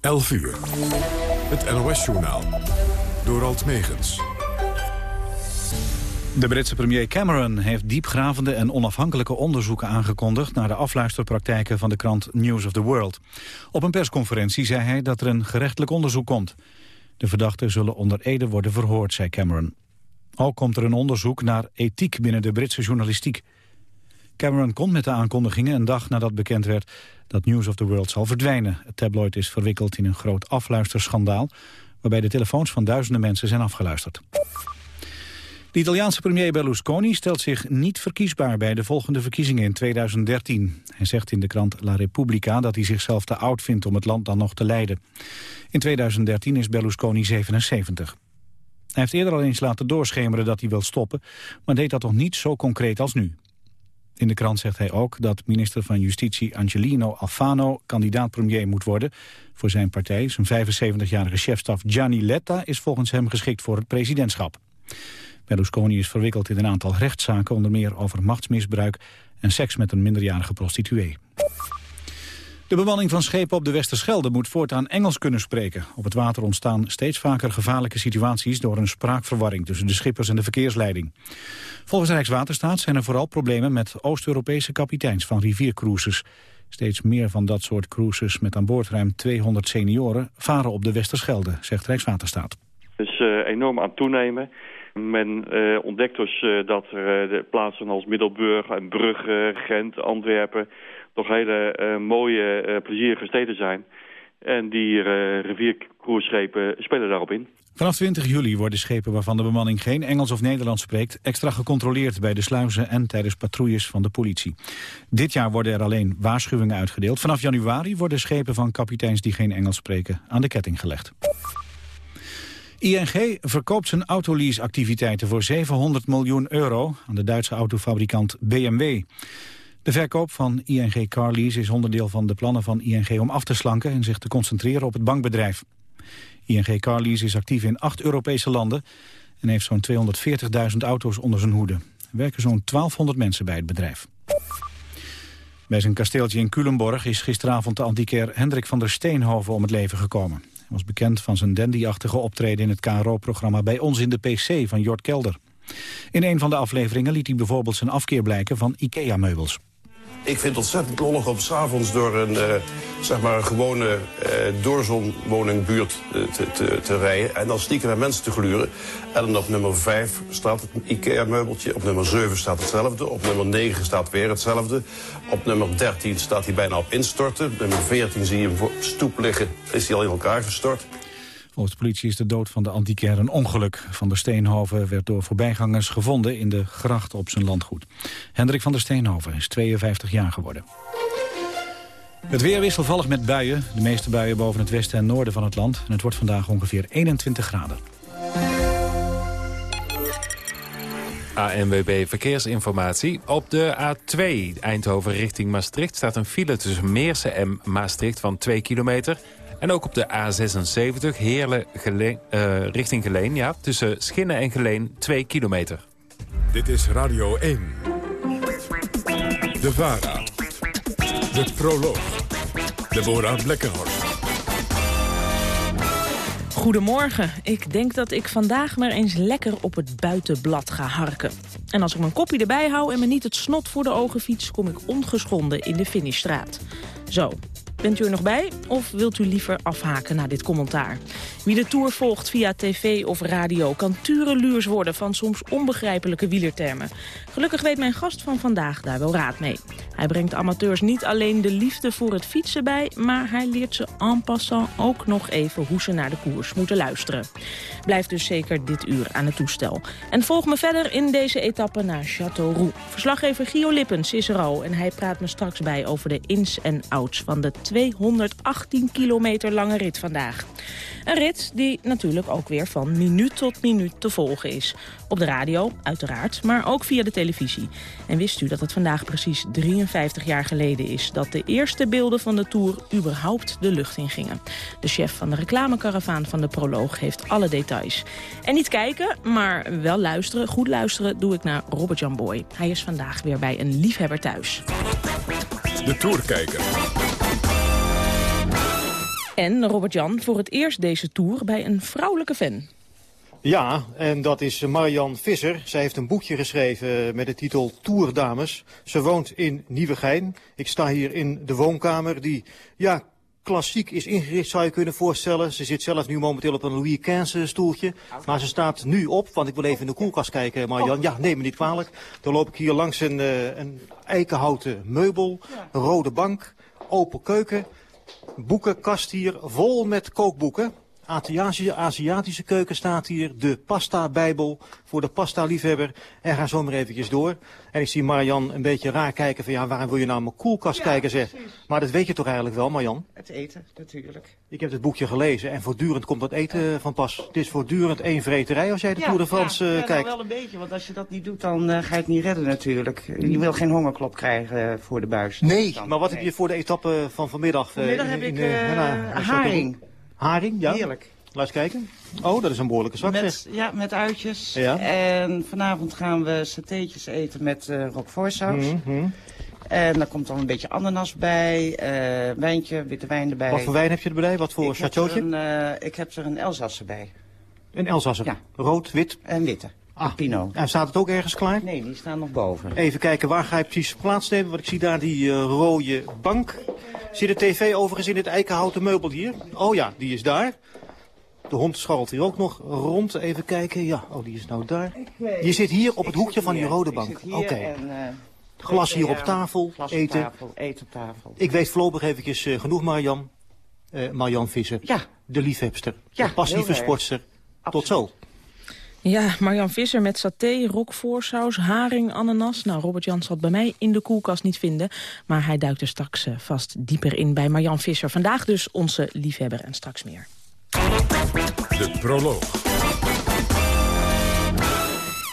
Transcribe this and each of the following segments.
11 uur. Het NOS-journaal. Door Alt Megens. De Britse premier Cameron heeft diepgravende en onafhankelijke onderzoeken aangekondigd naar de afluisterpraktijken van de krant News of the World. Op een persconferentie zei hij dat er een gerechtelijk onderzoek komt. De verdachten zullen onder Ede worden verhoord, zei Cameron. Ook komt er een onderzoek naar ethiek binnen de Britse journalistiek. Cameron komt met de aankondigingen een dag nadat bekend werd dat News of the World zal verdwijnen. Het tabloid is verwikkeld in een groot afluisterschandaal... waarbij de telefoons van duizenden mensen zijn afgeluisterd. De Italiaanse premier Berlusconi stelt zich niet verkiesbaar bij de volgende verkiezingen in 2013. Hij zegt in de krant La Repubblica dat hij zichzelf te oud vindt om het land dan nog te leiden. In 2013 is Berlusconi 77. Hij heeft eerder al eens laten doorschemeren dat hij wil stoppen, maar deed dat toch niet zo concreet als nu. In de krant zegt hij ook dat minister van Justitie Angelino Alfano kandidaat-premier moet worden voor zijn partij. Zijn 75-jarige chefstaf Gianni Letta is volgens hem geschikt voor het presidentschap. Berlusconi is verwikkeld in een aantal rechtszaken, onder meer over machtsmisbruik en seks met een minderjarige prostituee. De bemanning van schepen op de Westerschelde moet voortaan Engels kunnen spreken. Op het water ontstaan steeds vaker gevaarlijke situaties... door een spraakverwarring tussen de schippers en de verkeersleiding. Volgens Rijkswaterstaat zijn er vooral problemen met Oost-Europese kapiteins van riviercruises. Steeds meer van dat soort cruises met aan boord ruim 200 senioren... varen op de Westerschelde, zegt Rijkswaterstaat. Het is uh, enorm aan toenemen. Men uh, ontdekt dus uh, dat er de plaatsen als Middelburg en Brugge, Gent, Antwerpen toch hele uh, mooie, uh, plezierige steden zijn. En die uh, riviercruiseschepen spelen daarop in. Vanaf 20 juli worden schepen waarvan de bemanning geen Engels of Nederlands spreekt... extra gecontroleerd bij de sluizen en tijdens patrouilles van de politie. Dit jaar worden er alleen waarschuwingen uitgedeeld. Vanaf januari worden schepen van kapiteins die geen Engels spreken aan de ketting gelegd. ING verkoopt zijn autolease-activiteiten voor 700 miljoen euro... aan de Duitse autofabrikant BMW. De verkoop van ING Carlease is onderdeel van de plannen van ING om af te slanken en zich te concentreren op het bankbedrijf. ING Carlease is actief in acht Europese landen en heeft zo'n 240.000 auto's onder zijn hoede. Er werken zo'n 1200 mensen bij het bedrijf. Bij zijn kasteeltje in Culemborg is gisteravond de antiquair Hendrik van der Steenhoven om het leven gekomen. Hij was bekend van zijn dandy-achtige optreden in het KRO-programma Bij ons in de PC van Jort Kelder. In een van de afleveringen liet hij bijvoorbeeld zijn afkeer blijken van IKEA-meubels. Ik vind het ontzettend lollig om s'avonds door een, uh, zeg maar een gewone uh, doorzonwoningbuurt uh, te, te, te, rijden. En dan stiekem naar mensen te gluren. En dan op nummer 5 staat het IKEA-meubeltje. Op nummer 7 staat hetzelfde. Op nummer 9 staat weer hetzelfde. Op nummer 13 staat hij bijna op instorten. Op nummer 14 zie je hem voor stoep liggen. Is hij al in elkaar gestort. De politie is de dood van de antiquair een ongeluk. Van der Steenhoven werd door voorbijgangers gevonden in de gracht op zijn landgoed. Hendrik van der Steenhoven is 52 jaar geworden. Het weer wisselvallig met buien. De meeste buien boven het westen en noorden van het land. En het wordt vandaag ongeveer 21 graden. ANWB Verkeersinformatie. Op de A2 Eindhoven richting Maastricht staat een file tussen Meersen en Maastricht van 2 kilometer. En ook op de A76 Heerlen Geleen, uh, richting Geleen, ja, tussen Schinnen en Geleen 2 kilometer. Dit is Radio 1. De VARA. De Proloog. Deborah Blekkenhorst. Goedemorgen. Ik denk dat ik vandaag maar eens lekker op het buitenblad ga harken. En als ik mijn kopje erbij hou en me niet het snot voor de ogen fiets... kom ik ongeschonden in de finishstraat. Zo, Bent u er nog bij of wilt u liever afhaken na dit commentaar? Wie de Tour volgt via tv of radio kan tureluurs worden van soms onbegrijpelijke wielertermen. Gelukkig weet mijn gast van vandaag daar wel raad mee. Hij brengt amateurs niet alleen de liefde voor het fietsen bij... maar hij leert ze en passant ook nog even hoe ze naar de koers moeten luisteren. Blijf dus zeker dit uur aan het toestel. En volg me verder in deze etappe naar Châteauroux. Verslaggever Gio Lippens is er al en hij praat me straks bij over de ins en outs van de 218 kilometer lange rit vandaag. Een rit die natuurlijk ook weer van minuut tot minuut te volgen is. Op de radio, uiteraard, maar ook via de televisie. En wist u dat het vandaag precies 53 jaar geleden is... dat de eerste beelden van de Tour überhaupt de lucht in gingen? De chef van de reclamekaravaan van de Proloog heeft alle details. En niet kijken, maar wel luisteren, goed luisteren... doe ik naar Robert Jan Boy. Hij is vandaag weer bij een liefhebber thuis. De Tourkijker. En Robert-Jan voor het eerst deze tour bij een vrouwelijke fan. Ja, en dat is Marian Visser. Zij heeft een boekje geschreven met de titel Tourdames. Ze woont in Nieuwegein. Ik sta hier in de woonkamer die, ja, klassiek is ingericht, zou je kunnen voorstellen. Ze zit zelf nu momenteel op een Louis XV stoeltje. Maar ze staat nu op, want ik wil even in de koelkast kijken, Marian. Ja, neem me niet kwalijk. Dan loop ik hier langs een, uh, een eikenhouten meubel, een rode bank, open keuken, boekenkast hier vol met kookboeken. Aziatische, Aziatische keuken staat hier. De pasta-bijbel voor de pasta-liefhebber. En ga zo maar eventjes door. En ik zie Marjan een beetje raar kijken van ja, waarom wil je naar mijn koelkast kijken zeg. Maar dat weet je toch eigenlijk wel, Marjan? Het eten, natuurlijk. Ik heb het boekje gelezen en voortdurend komt dat eten van pas. Het is voortdurend één vreterij als jij de ja, Tour de France ja, ja, nou, kijkt. Ja, wel een beetje, want als je dat niet doet, dan uh, ga je het niet redden natuurlijk. Je wil geen hongerklop krijgen uh, voor de buis. Nee, maar wat nee. heb je voor de etappe van vanmiddag? Vanmiddag uh, in, heb in, ik haring. Haring, ja. Heerlijk. Laat eens kijken. Oh, dat is een behoorlijke zak. Met, ja, met uitjes. Ja. En vanavond gaan we satéetjes eten met uh, roquefortsaus. Mm -hmm. En daar komt dan een beetje ananas bij, uh, wijntje, witte wijn erbij. Wat voor wijn heb je erbij? Wat voor chateautje? Uh, ik heb er een Elsasser bij. Een Elsasser? Ja. Rood, wit? En witte. Ah, Pinot. En staat het ook ergens klaar? Nee, die staan nog boven. Even kijken, waar ga je precies plaatsnemen? Want ik zie daar die uh, rode bank. Zit de tv overigens in het eikenhouten meubel hier? Oh ja, die is daar. De hond scharrelt hier ook nog rond. Even kijken. Ja, oh, die is nou daar. Je zit hier op het hoekje van die rode bank. Oké. Okay. Uh, Glas hier op tafel. Glas eten. Op tafel, eten op tafel. Ik weet voorlopig eventjes uh, genoeg, Marjan. Uh, Marjan Visser. Ja. De liefhebster. Ja, de passieve sportster. Tot zo. Ja, Marjan Visser met saté, roquefortsaus, haring, ananas. Nou, Robert Jan zal het bij mij in de koelkast niet vinden. Maar hij duikt er straks uh, vast dieper in bij Marjan Visser. Vandaag dus onze liefhebber en straks meer. De proloog.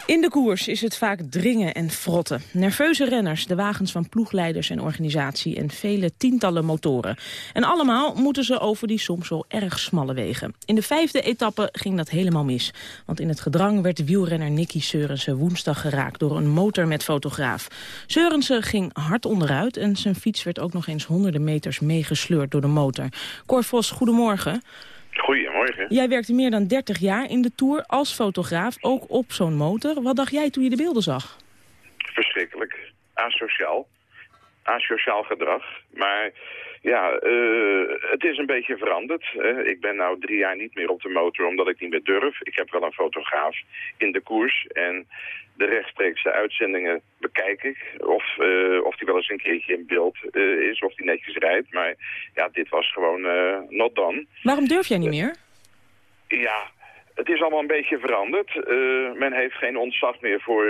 In de koers is het vaak dringen en frotten. Nerveuze renners, de wagens van ploegleiders en organisatie... en vele tientallen motoren. En allemaal moeten ze over die soms wel erg smalle wegen. In de vijfde etappe ging dat helemaal mis. Want in het gedrang werd wielrenner Nicky Seurensen woensdag geraakt... door een motor met fotograaf. Seurensen ging hard onderuit... en zijn fiets werd ook nog eens honderden meters meegesleurd door de motor. Cor Vos, goedemorgen. Goedemorgen. Jij werkte meer dan 30 jaar in de Tour als fotograaf, ook op zo'n motor. Wat dacht jij toen je de beelden zag? Verschrikkelijk. Asociaal. Asociaal gedrag. Maar ja, uh, het is een beetje veranderd. Uh, ik ben nou drie jaar niet meer op de motor omdat ik niet meer durf. Ik heb wel een fotograaf in de koers. En de rechtstreekse uitzendingen bekijk ik. Of, uh, of die wel eens een keertje in beeld uh, is, of die netjes rijdt. Maar ja, dit was gewoon not done. Waarom durf jij niet meer? Ja, het is allemaal een beetje veranderd. men heeft geen ontzag meer voor,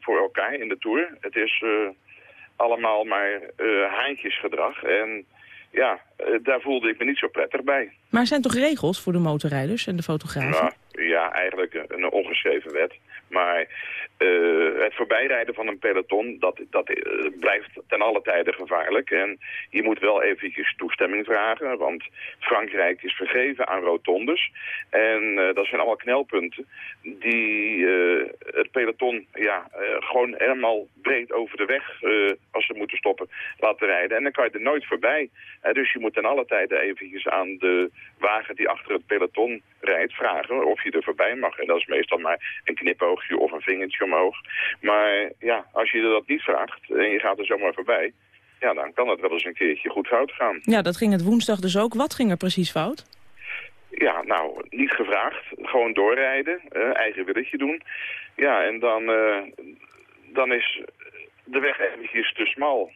voor elkaar in de Tour. Het is allemaal maar haantjesgedrag. En ja, daar voelde ik me niet zo prettig bij. Maar er zijn toch regels voor de motorrijders en de fotografen? Nou, ja, eigenlijk een ongeschreven wet. Maar uh, het voorbijrijden van een peloton, dat, dat uh, blijft ten alle tijde gevaarlijk. En je moet wel eventjes toestemming vragen, want Frankrijk is vergeven aan rotondes. En uh, dat zijn allemaal knelpunten die het peloton ja, gewoon helemaal breed over de weg, als ze moeten stoppen, laten rijden. En dan kan je er nooit voorbij. dus je moet ten alle tijde eventjes aan de wagen die achter het peloton vragen of je er voorbij mag. En dat is meestal maar een knipoogje of een vingertje omhoog. Maar ja, als je dat niet vraagt en je gaat er zomaar voorbij... ja, dan kan het wel eens een keertje goed fout gaan. Ja, dat ging het woensdag dus ook. Wat ging er precies fout? Ja, nou, niet gevraagd. Gewoon doorrijden, uh, eigen willetje doen. Ja, en dan, uh, dan is de weg eventjes te smal.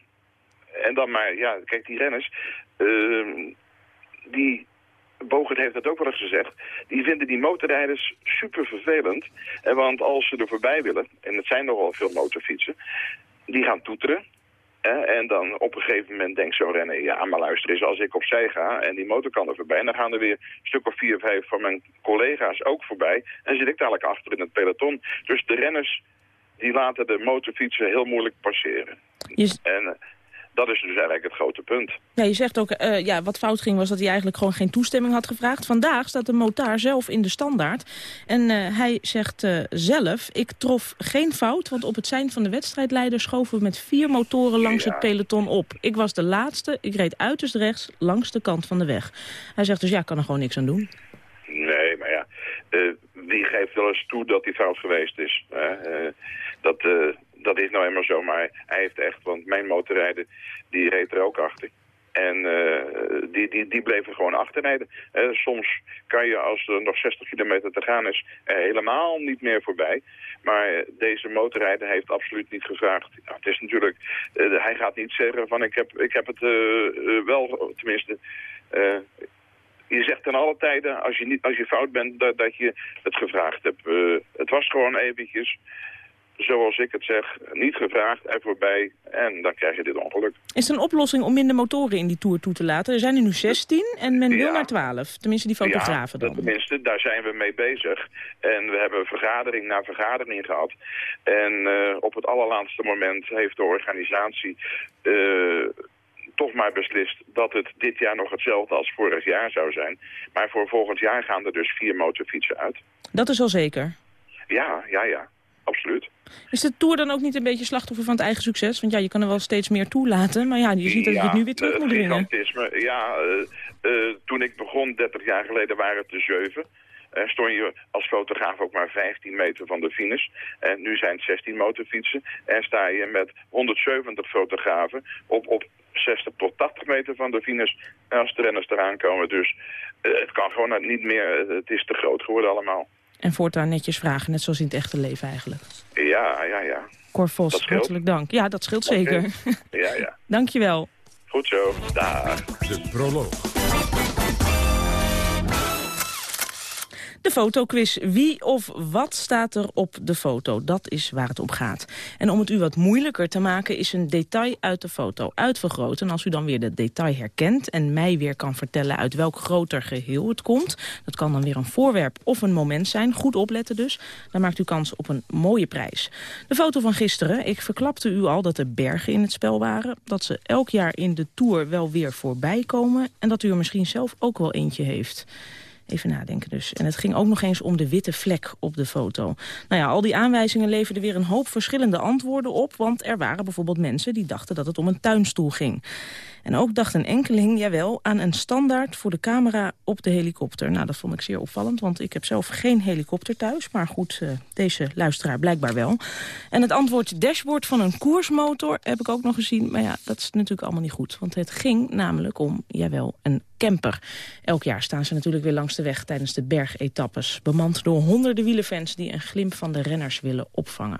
En dan maar, ja, kijk, die renners... Uh, die Bogert heeft dat ook wel eens gezegd, die vinden die motorrijders super vervelend. En want als ze er voorbij willen, en het zijn nogal veel motorfietsen, die gaan toeteren. en dan op een gegeven moment denkt zo'n renner, ja maar luister eens, als ik opzij ga en die motor kan er voorbij, dan gaan er weer een stuk of vier, vijf van mijn collega's ook voorbij. En zit ik dadelijk achter in het peloton. Dus de renners, die laten de motorfietsen heel moeilijk passeren. En dat is dus eigenlijk het grote punt. Ja, je zegt ook, uh, ja, wat fout ging was dat hij eigenlijk gewoon geen toestemming had gevraagd. Vandaag staat de motaar zelf in de standaard. En uh, hij zegt uh, zelf, ik trof geen fout, want op het zijn van de wedstrijdleider schoven we met vier motoren langs ja. het peloton op. Ik was de laatste, ik reed uiterst rechts langs de kant van de weg. Hij zegt dus, ja, ik kan er gewoon niks aan doen. Nee, maar ja, die geeft wel eens toe dat hij fout geweest is. dat dat is nou helemaal zo, maar hij heeft echt, want mijn motorrijder, die reed er ook achter. En uh, die, die, die bleven gewoon achterrijden. Uh, soms kan je, als er nog 60 kilometer te gaan is, helemaal niet meer voorbij. Maar deze motorrijder heeft absoluut niet gevraagd. Ja, het is natuurlijk, uh, hij gaat niet zeggen van ik heb, ik heb het wel, tenminste... je zegt ten alle tijden, als je, niet, als je fout bent, dat, dat je het gevraagd hebt. het was gewoon eventjes zoals ik het zeg, niet gevraagd en voorbij. En dan krijg je dit ongeluk. Is er een oplossing om minder motoren in die Tour toe te laten? Er zijn er nu 16 en men wil naar 12. Tenminste, die fotografen dan. tenminste, daar zijn we mee bezig. En we hebben vergadering na vergadering gehad. En uh, op het allerlaatste moment heeft de organisatie... Uh, toch maar beslist dat het dit jaar nog hetzelfde als vorig jaar zou zijn. Maar voor volgend jaar gaan er dus vier motorfietsen uit. Dat is al zeker? Ja, ja, ja absoluut. Is de Tour dan ook niet een beetje slachtoffer van het eigen succes? Want ja, je kan er wel steeds meer toelaten, maar ja, je ziet dat je het nu weer terug moet dringen. Ja, uh, uh, toen ik begon, 30 jaar geleden, waren het er zeven. Uh, stond je als fotograaf ook maar 15 meter van de finish. En nu zijn het 16 motorfietsen. En sta je met 170 fotografen op, op 60 tot 80 meter van de finish. als de renners eraan komen. Dus het kan gewoon niet meer. Het is te groot geworden allemaal. En voortaan netjes vragen, net zoals in het echte leven eigenlijk. Ja, ja, ja. Cor Vos, hartelijk dank. Ja, dat scheelt zeker. Ja, ja. Dankjewel. Goed zo. Dag. De proloog. De fotoquiz. Wie of wat staat er op de foto? Dat is waar het om gaat. En om het u wat moeilijker te maken is een detail uit de foto uitvergroot. En als u dan weer de detail herkent en mij weer kan vertellen uit welk groter geheel het komt. Dat kan dan weer een voorwerp of een moment zijn. Goed opletten dus. Dan maakt u kans op een mooie prijs. De foto van gisteren. Ik verklapte u al dat er bergen in het spel waren. Dat ze elk jaar in de Tour wel weer voorbij komen. En dat u er misschien zelf ook wel eentje heeft. Even nadenken dus. En het ging ook nog eens om de witte vlek op de foto. Nou ja, al die aanwijzingen leverden weer een hoop verschillende antwoorden op... want er waren bijvoorbeeld mensen die dachten dat het om een tuinstoel ging. En ook dacht een enkeling, jawel, aan een standaard voor de camera op de helikopter. Nou, dat vond ik zeer opvallend, want ik heb zelf geen helikopter thuis. Maar goed, uh, deze luisteraar blijkbaar wel. En het antwoord dashboard van een koersmotor heb ik ook nog gezien. Maar ja, dat is natuurlijk allemaal niet goed. Want het ging namelijk om, jawel, een camper. Elk jaar staan ze natuurlijk weer langs de weg tijdens de bergetappes. Bemand door honderden wielenfans die een glimp van de renners willen opvangen.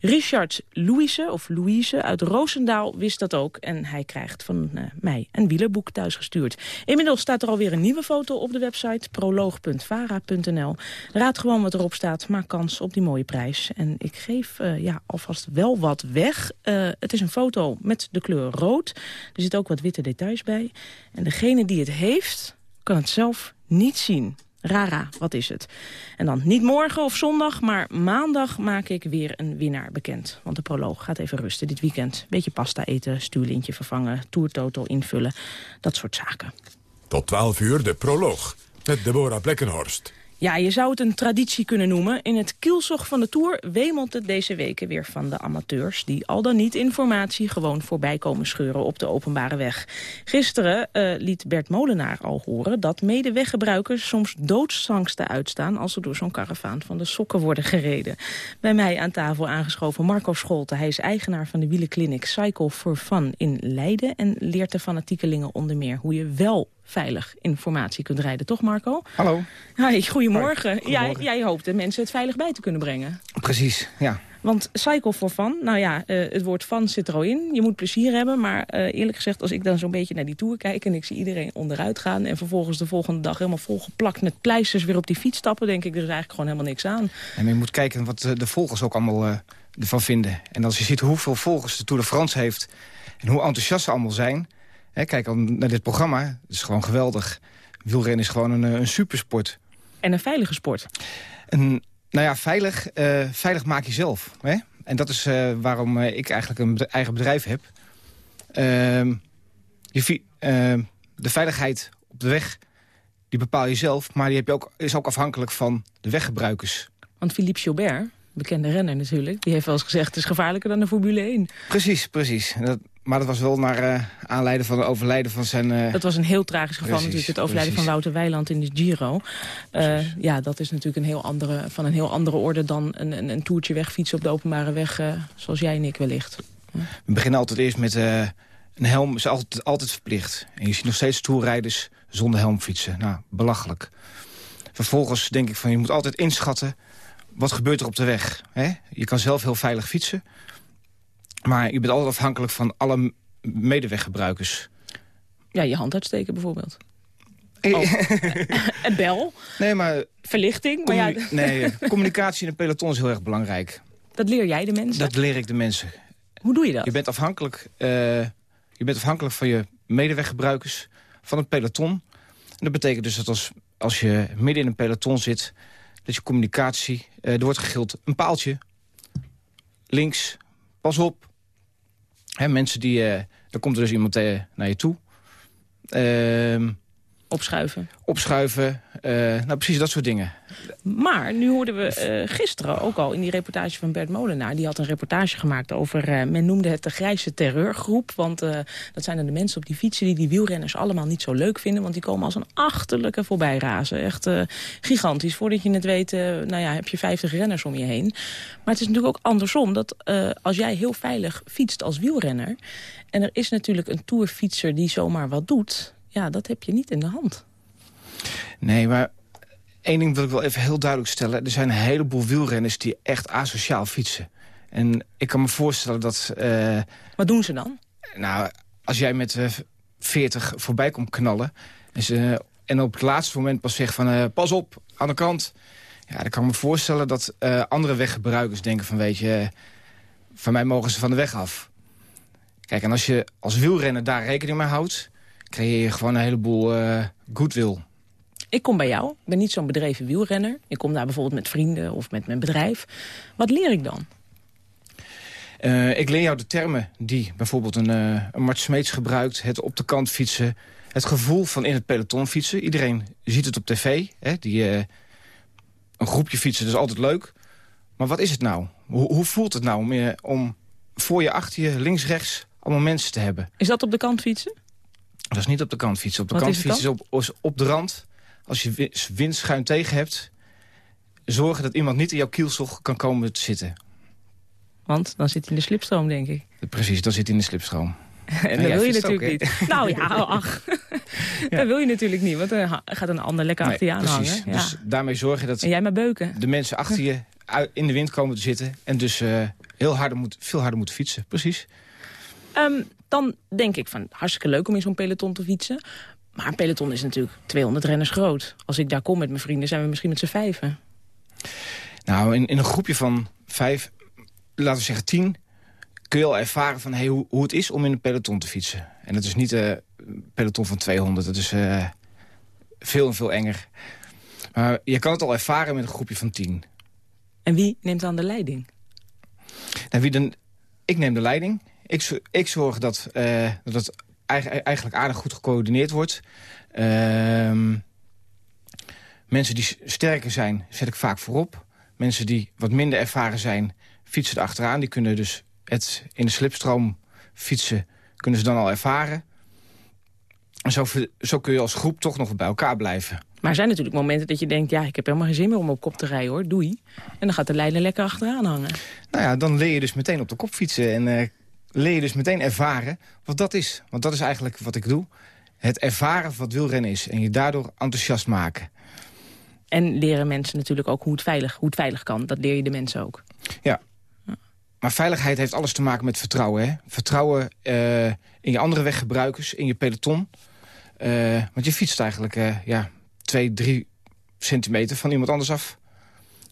Richard Louise, of Louise uit Roosendaal wist dat ook. En hij krijgt van uh, mij een wielerboek thuisgestuurd. Inmiddels staat er alweer een nieuwe foto op de website proloog.vara.nl. Raad gewoon wat erop staat, maak kans op die mooie prijs. En ik geef uh, ja, alvast wel wat weg. Uh, het is een foto met de kleur rood. Er zitten ook wat witte details bij. En degene die het heeft, kan het zelf niet zien. Rara, wat is het? En dan niet morgen of zondag, maar maandag maak ik weer een winnaar bekend. Want de proloog gaat even rusten dit weekend. Beetje pasta eten, stuurlintje vervangen, tourtoto invullen. Dat soort zaken. Tot 12 uur de proloog met Deborah Plekkenhorst. Ja, je zou het een traditie kunnen noemen. In het kielzog van de Tour wemelt het deze weken weer van de amateurs... die al dan niet informatie gewoon voorbij komen scheuren op de openbare weg. Gisteren uh, liet Bert Molenaar al horen dat medeweggebruikers soms doodsangsten uitstaan... als ze door zo'n karavaan van de sokken worden gereden. Bij mij aan tafel aangeschoven Marco Scholte. Hij is eigenaar van de wielenkliniek Cycle for Fun in Leiden... en leert de fanatiekelingen onder meer hoe je wel veilig informatie kunt rijden. Toch, Marco? Hallo. Hi, goedemorgen. Jij, jij hoopt de mensen het veilig bij te kunnen brengen. Precies, ja. Want cycle for fun, nou ja, uh, het woord fun zit er al in. Je moet plezier hebben, maar uh, eerlijk gezegd... als ik dan zo'n beetje naar die tour kijk en ik zie iedereen onderuit gaan... en vervolgens de volgende dag helemaal volgeplakt met pleisters weer op die fiets stappen... denk ik, er is eigenlijk gewoon helemaal niks aan. En je moet kijken wat de volgers ook allemaal uh, ervan vinden. En als je ziet hoeveel volgers de Tour de France heeft... en hoe enthousiast ze allemaal zijn kijk al naar dit programma, het is gewoon geweldig. Wielrennen is gewoon een, eh, een supersport. En een veilige sport. En, nou ja, veilig, uh, veilig maak je zelf. Hè? En dat is uh, waarom ik eigenlijk een eigen bedrijf heb. Ehm, je, ehm, de veiligheid op de weg die bepaal je zelf, maar die heb je ook, is ook afhankelijk van de weggebruikers. Want Philippe Gilbert, bekende renner natuurlijk... die heeft wel eens gezegd, het is gevaarlijker dan de Formule 1. Precies, precies. Dat, maar dat was wel naar uh, aanleiding van het overlijden van zijn... Uh... Dat was een heel tragisch geval natuurlijk, het overlijden van Wouter Weiland in de Giro. Uh, ja, dat is natuurlijk een heel andere, van een heel andere orde dan een, een, een toertje wegfietsen op de openbare weg... zoals jij en ik wellicht. We beginnen altijd eerst met een helm, is altijd, altijd verplicht. En je ziet nog steeds toerrijders zonder helm fietsen. Nou, belachelijk. Vervolgens denk ik van, je moet altijd inschatten... wat gebeurt er op de weg. Hè? Je kan zelf heel veilig fietsen... Maar je bent altijd afhankelijk van alle medeweggebruikers. Ja, je hand uitsteken bijvoorbeeld. Oh. en bel. Nee, maar... Verlichting. Maar ja... Nee, communicatie in een peloton is heel erg belangrijk. Dat leer jij de mensen? Dat leer ik de mensen. Hoe doe je dat? Je bent afhankelijk, uh, je bent afhankelijk van je medeweggebruikers, van het peloton. En dat betekent dus dat als, als je midden in een peloton zit... dat je communicatie, uh, er wordt gegild een paaltje. Links, pas op, Hè, mensen die... Dan komt er dus iemand uh, naar je toe. Uh, opschuiven. Opschuiven. Uh, nou, precies dat soort dingen. Maar nu hoorden we uh, gisteren ook al in die reportage van Bert Molenaar... die had een reportage gemaakt over... Uh, men noemde het de grijze terreurgroep. Want dat zijn dan de mensen op die fietsen... die die wielrenners allemaal niet zo leuk vinden. Want die komen als een achterlijke voorbij razen. Echt gigantisch. Voordat je het weet, nou ja, heb je 50 renners om je heen. Maar het is natuurlijk ook andersom. Dat als jij heel veilig fietst als wielrenner... en er is natuurlijk een tourfietser die zomaar wat doet ja, dat heb je niet in de hand. Nee, maar één ding wil ik wel even heel duidelijk stellen. Er zijn een heleboel wielrenners die echt asociaal fietsen. En ik kan me voorstellen dat... Uh, Wat doen ze dan? Nou, als jij met uh, 40 voorbij komt knallen... En, ze, en op het laatste moment pas zegt van... Pas op, aan de kant. Ja, dan kan ik me voorstellen dat andere weggebruikers denken van... weet je, van mij mogen ze van de weg af. Kijk, en als je als wielrenner daar rekening mee houdt creëer je gewoon een heleboel uh, goodwill. Ik kom bij jou, ik ben niet zo'n bedreven wielrenner. Ik kom daar bijvoorbeeld met vrienden of met mijn bedrijf. Wat leer ik dan? Uh, ik leer jou de termen die bijvoorbeeld een, uh, een Mart Smeets gebruikt. Het op de kant fietsen. Het gevoel van in het peloton fietsen. Iedereen ziet het op tv. Hè, die, uh, een groepje fietsen, dat is altijd leuk. Maar wat is het nou? Hoe, hoe voelt het nou om, om voor je, achter je, links, rechts... allemaal mensen te hebben? Is dat op de kant fietsen? Dat is niet op de kant fietsen. Op de kant fietsen is op, op de rand. Als je wind schuin tegen hebt... zorgen dat iemand niet in jouw kielzog kan komen te zitten. Want dan zit hij in de slipstroom, denk ik. Precies, dan zit hij in de slipstroom. en dat wil je natuurlijk niet. Nou ja, ach. ja. dat wil je natuurlijk niet, want dan gaat een ander lekker achter je aan hangen. Ja. Dus daarmee zorg je dat en jij maar beuken. de mensen achter je in de wind komen te zitten... en dus uh, heel harder moet, veel harder moeten fietsen. Precies. Um, dan denk ik van hartstikke leuk om in zo'n peloton te fietsen. Maar een peloton is natuurlijk 200 renners groot. Als ik daar kom met mijn vrienden, zijn we misschien met z'n vijven. Nou, in, in een groepje van vijf, laten we zeggen tien... kun je al ervaren van hey, hoe, hoe het is om in een peloton te fietsen. En dat is niet een peloton van 200, dat is uh, veel en veel enger. Maar je kan het al ervaren met een groepje van tien. En wie neemt dan de leiding? Nou, wie dan, ik neem de leiding. Ik, ik zorg dat, uh, dat het eigenlijk aardig goed gecoördineerd wordt. Uh, mensen die sterker zijn, zet ik vaak voorop. Mensen die wat minder ervaren zijn, fietsen erachteraan. Die kunnen dus het in de slipstroom fietsen, kunnen ze dan al ervaren. En zo, zo kun je als groep toch nog bij elkaar blijven. Maar er zijn natuurlijk momenten dat je denkt... ja, ik heb helemaal geen zin meer om op kop te rijden, hoor. Doei. En dan gaat de leider lekker achteraan hangen. Nou ja, dan leer je dus meteen op de kop fietsen. En uh, leer je dus meteen ervaren wat dat is. Want dat is eigenlijk wat ik doe. Het ervaren wat wielrennen is. En je daardoor enthousiast maken. En leren mensen natuurlijk ook hoe het veilig, hoe het veilig kan. Dat leer je de mensen ook. Ja. Maar veiligheid heeft alles te maken met vertrouwen. Hè? Vertrouwen uh, in je andere weggebruikers, in je peloton. Uh, want je fietst eigenlijk uh, ja, twee, drie centimeter van iemand anders af.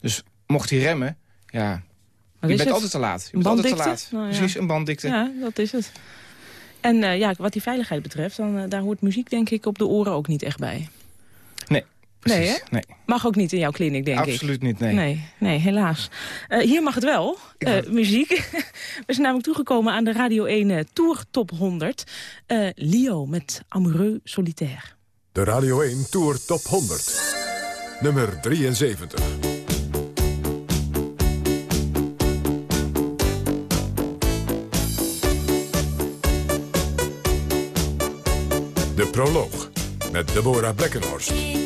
Dus mocht hij remmen, ja, je bent altijd te laat. Je bent altijd te laat. Nou, ja. Precies, een banddikte. Ja, dat is het. En uh, ja, wat die veiligheid betreft, dan, uh, daar hoort muziek denk ik op de oren ook niet echt bij. Nee, precies. Nee, Nee. Mag ook niet in jouw kliniek, denk ik. Absoluut niet, nee. Nee, nee helaas. Eh, hier mag het wel, eh, muziek. We zijn namelijk toegekomen aan de Radio 1 eh, Tour Top 100. Eh, Lio met Amoureux Solitaire. De Radio 1 Tour Top 100. Nummer 73. Proloog met Deborah Blekkenhorst.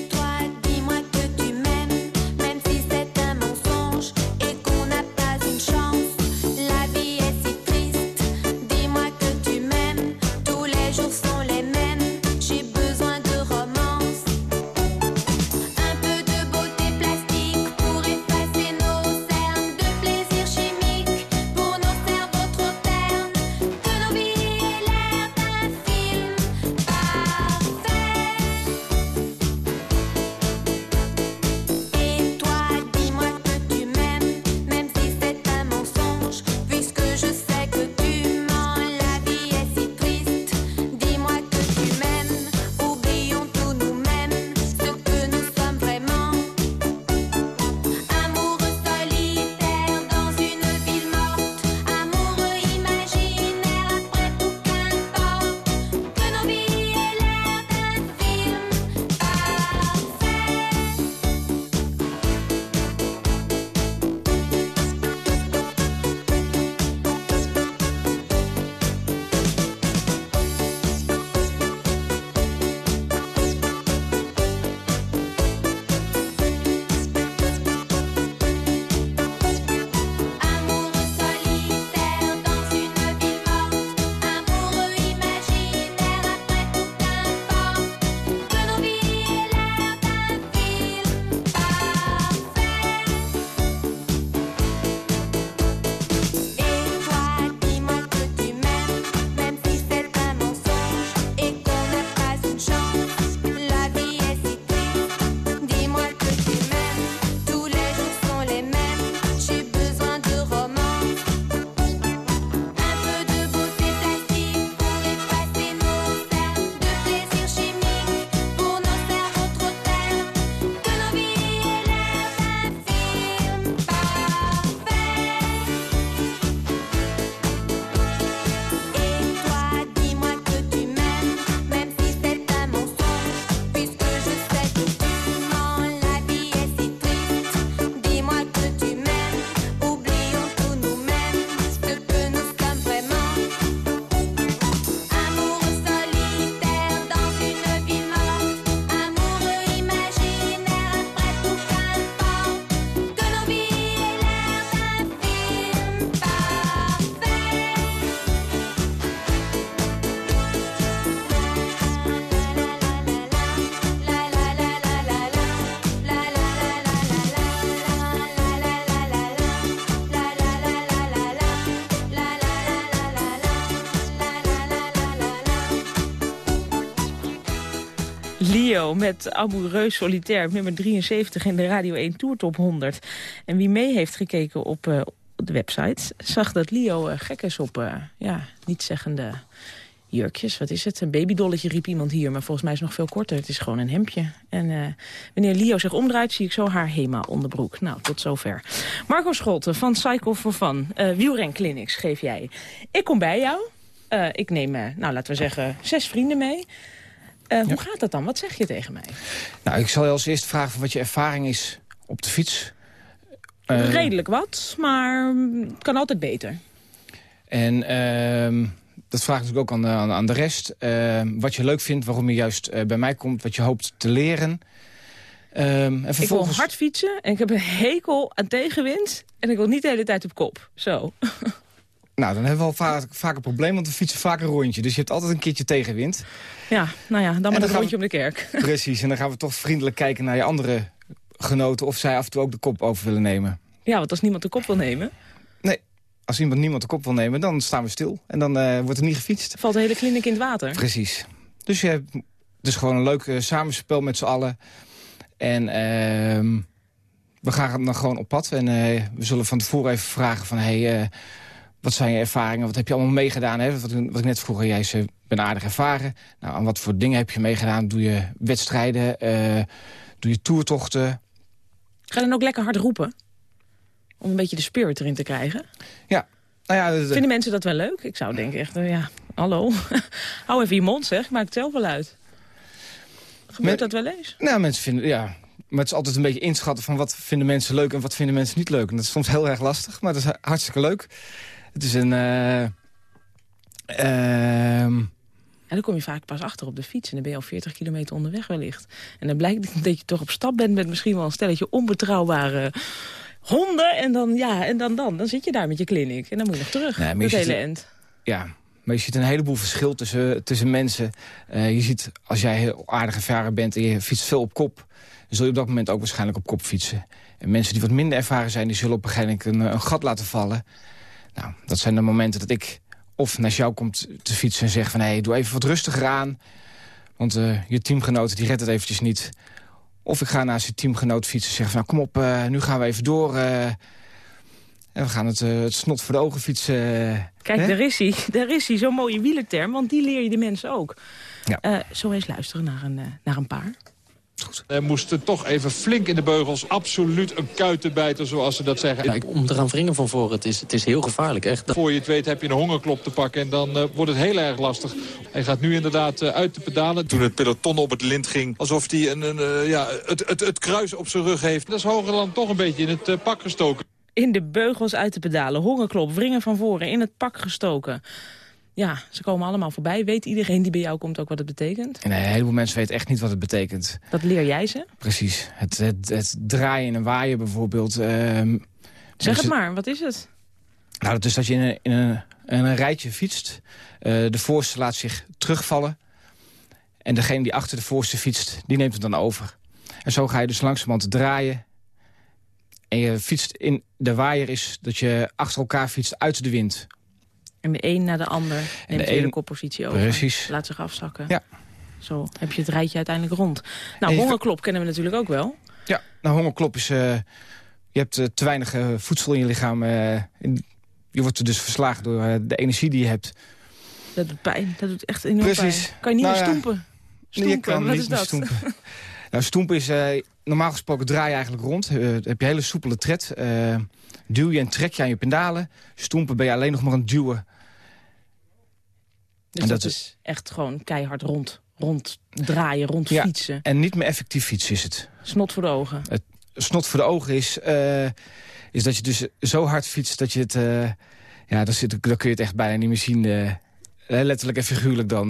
Met Amoureux Solitaire, nummer 73 in de Radio 1 Tour Top 100. En wie mee heeft gekeken op, eh, de website... zag dat Lio eh, gek is op, eh, ja, niet zeggende jurkjes. Wat is het? Een babydolletje riep iemand hier, maar volgens mij is het nog veel korter. Het is gewoon een hemdje. En wanneer Lio zich omdraait, zie ik zo haar Hema onderbroek. Nou, tot zover. Marco Scholten van Cycle for Fun. Uh, Wielrenclinics geef jij. Ik kom bij jou. Ik neem, nou laten we zeggen, zes vrienden mee. Eh, Hoe gaat dat dan? Wat zeg je tegen mij? Nou, ik zal je als eerst vragen wat je ervaring is op de fiets. Eh, Redelijk wat, maar mm, het kan altijd beter. En ehm, dat vraag ik natuurlijk ook aan de, aan, de rest. Ehm, wat je leuk vindt, waarom je juist eh, bij mij komt, wat je hoopt te leren. Ehm, en Ik wil hard fietsen en ik heb een hekel aan tegenwind. En ik wil niet de hele tijd op kop. Zo. Nou, dan hebben we al vaak, vaak een probleem, want we fietsen vaak een rondje. Dus je hebt altijd een keertje tegenwind. Ja, nou ja, dan maar dan een rondje om de kerk. Precies, en dan gaan we toch vriendelijk kijken naar je andere genoten... of zij af en toe ook de kop over willen nemen. Ja, want als niemand de kop wil nemen... Nee, als iemand niemand de kop wil nemen, dan staan we stil. En dan eh, wordt er niet gefietst. valt de hele kliniek in het water. Precies. Dus je hebt, is gewoon een leuk eh, samenspel met z'n allen. En ehm, we gaan dan gewoon op pad. En eh, we zullen van tevoren even vragen van... Hey, wat zijn je ervaringen? Wat heb je allemaal meegedaan? Hè? Wat, wat ik net vroeg, jij zei, ben aardig ervaren. Nou, aan wat voor dingen heb je meegedaan? Doe je wedstrijden? eh, doe je toertochten. Ga je dan ook lekker hard roepen? Om een beetje de spirit erin te krijgen. Ja, nou ja, de- Vinden mensen dat wel leuk? Ik zou denken echt, eh, ja, hallo. Hou even je mond zeg, maak het zelf wel uit. Gebeurt dat wel eens? Nou, mensen vinden, ja. Maar het is altijd een beetje inschatten van wat vinden mensen leuk en wat vinden mensen niet leuk. En dat is soms heel erg lastig, maar dat is hartstikke leuk. Het is een... eh, ehm, En dan kom je vaak pas achter op de fiets en dan ben je al 40 kilometer onderweg wellicht. En dan blijkt dat je toch op stap bent met misschien wel een stelletje onbetrouwbare honden. En dan, ja, en dan, dan, dan zit je daar met je kliniek. En dan moet je nog terug, Nee, het je hele end. ja, maar je ziet een heleboel verschil tussen, tussen mensen. Eh, je ziet, als jij heel aardig ervaren bent en je fietst veel op kop... dan zul je op dat moment ook waarschijnlijk op kop fietsen. En mensen die wat minder ervaren zijn, die zullen op een gegeven moment een, een gat laten vallen. Nou, dat zijn de momenten dat ik of naar jou komt te fietsen en zeg van... hé, hey, doe even wat rustiger aan, want eh, je teamgenoot die redt het eventjes niet. Of ik ga naast je teamgenoot fietsen en zeg van... nou, kom op, eh, nu gaan we even door... eh, en we gaan het, het snot voor de ogen fietsen. Kijk, hè? daar is hij. Daar is hij, zo'n mooie wielerterm, want die leer je de mensen ook. Ja. Zo eens luisteren naar een, naar een paar. Hij moest er toch even flink in de beugels. Absoluut een kuitenbijter, zoals ze dat zeggen. Ja, om te gaan wringen van voren, het is, het is heel gevaarlijk, echt. Voor je het weet heb je een hongerklop te pakken en dan eh, wordt het heel erg lastig. Hij gaat nu inderdaad eh, uit de pedalen. Toen het peloton op het lint ging, alsof hij een, een, eh, ja, het, het, het kruis op zijn rug heeft. Dat is Hogerland toch een beetje in het pak gestoken. In de beugels uit de pedalen, hongerklop, wringen van voren, in het pak gestoken. Ja, ze komen allemaal voorbij. Weet iedereen die bij jou komt ook wat het betekent? En een heleboel mensen weten echt niet wat het betekent. Dat leer jij ze? Precies. Het, het, het draaien en waaien bijvoorbeeld. ehm, Zeg mensen- het maar, wat is het? Nou, dat is dat je in een, in een, in een rijtje fietst. Eh, de voorste laat zich terugvallen. En degene die achter de voorste fietst, die neemt het dan over. En zo ga je dus langzamerhand draaien. En je fietst in de waaier is dat je achter elkaar fietst uit de wind. En de een na de ander neemt de een- koppositie over. Precies. Laat zich afzakken. Ja. Zo heb je het rijtje uiteindelijk rond. Nou, je- hongerklop kennen we natuurlijk ook wel. Ja, nou hongerklop is... eh, je hebt eh, te weinig eh, voedsel in je lichaam. in- je wordt er dus verslagen door de energie die je hebt. Dat doet pijn. Dat doet echt enorm Precies. pijn. Kan je niet Nou meer stoempen? Nee, je kan wat niet is dat? stoempen. nou, stoempen is... normaal gesproken draai je eigenlijk rond. Eh, heb je hele soepele tred. eh, duw je en trek je aan je pedalen. Stoempen ben je alleen nog maar aan het duwen. Dus En dat, dat is echt gewoon keihard rond, rond draaien, rond Ja, fietsen. En niet meer effectief fietsen is het. Snot voor de ogen. Het snot voor de ogen is, eh, is dat je dus zo hard fietst dat je het... ja, dan, zit, dan kun je het echt bijna niet meer zien. letterlijk en figuurlijk dan.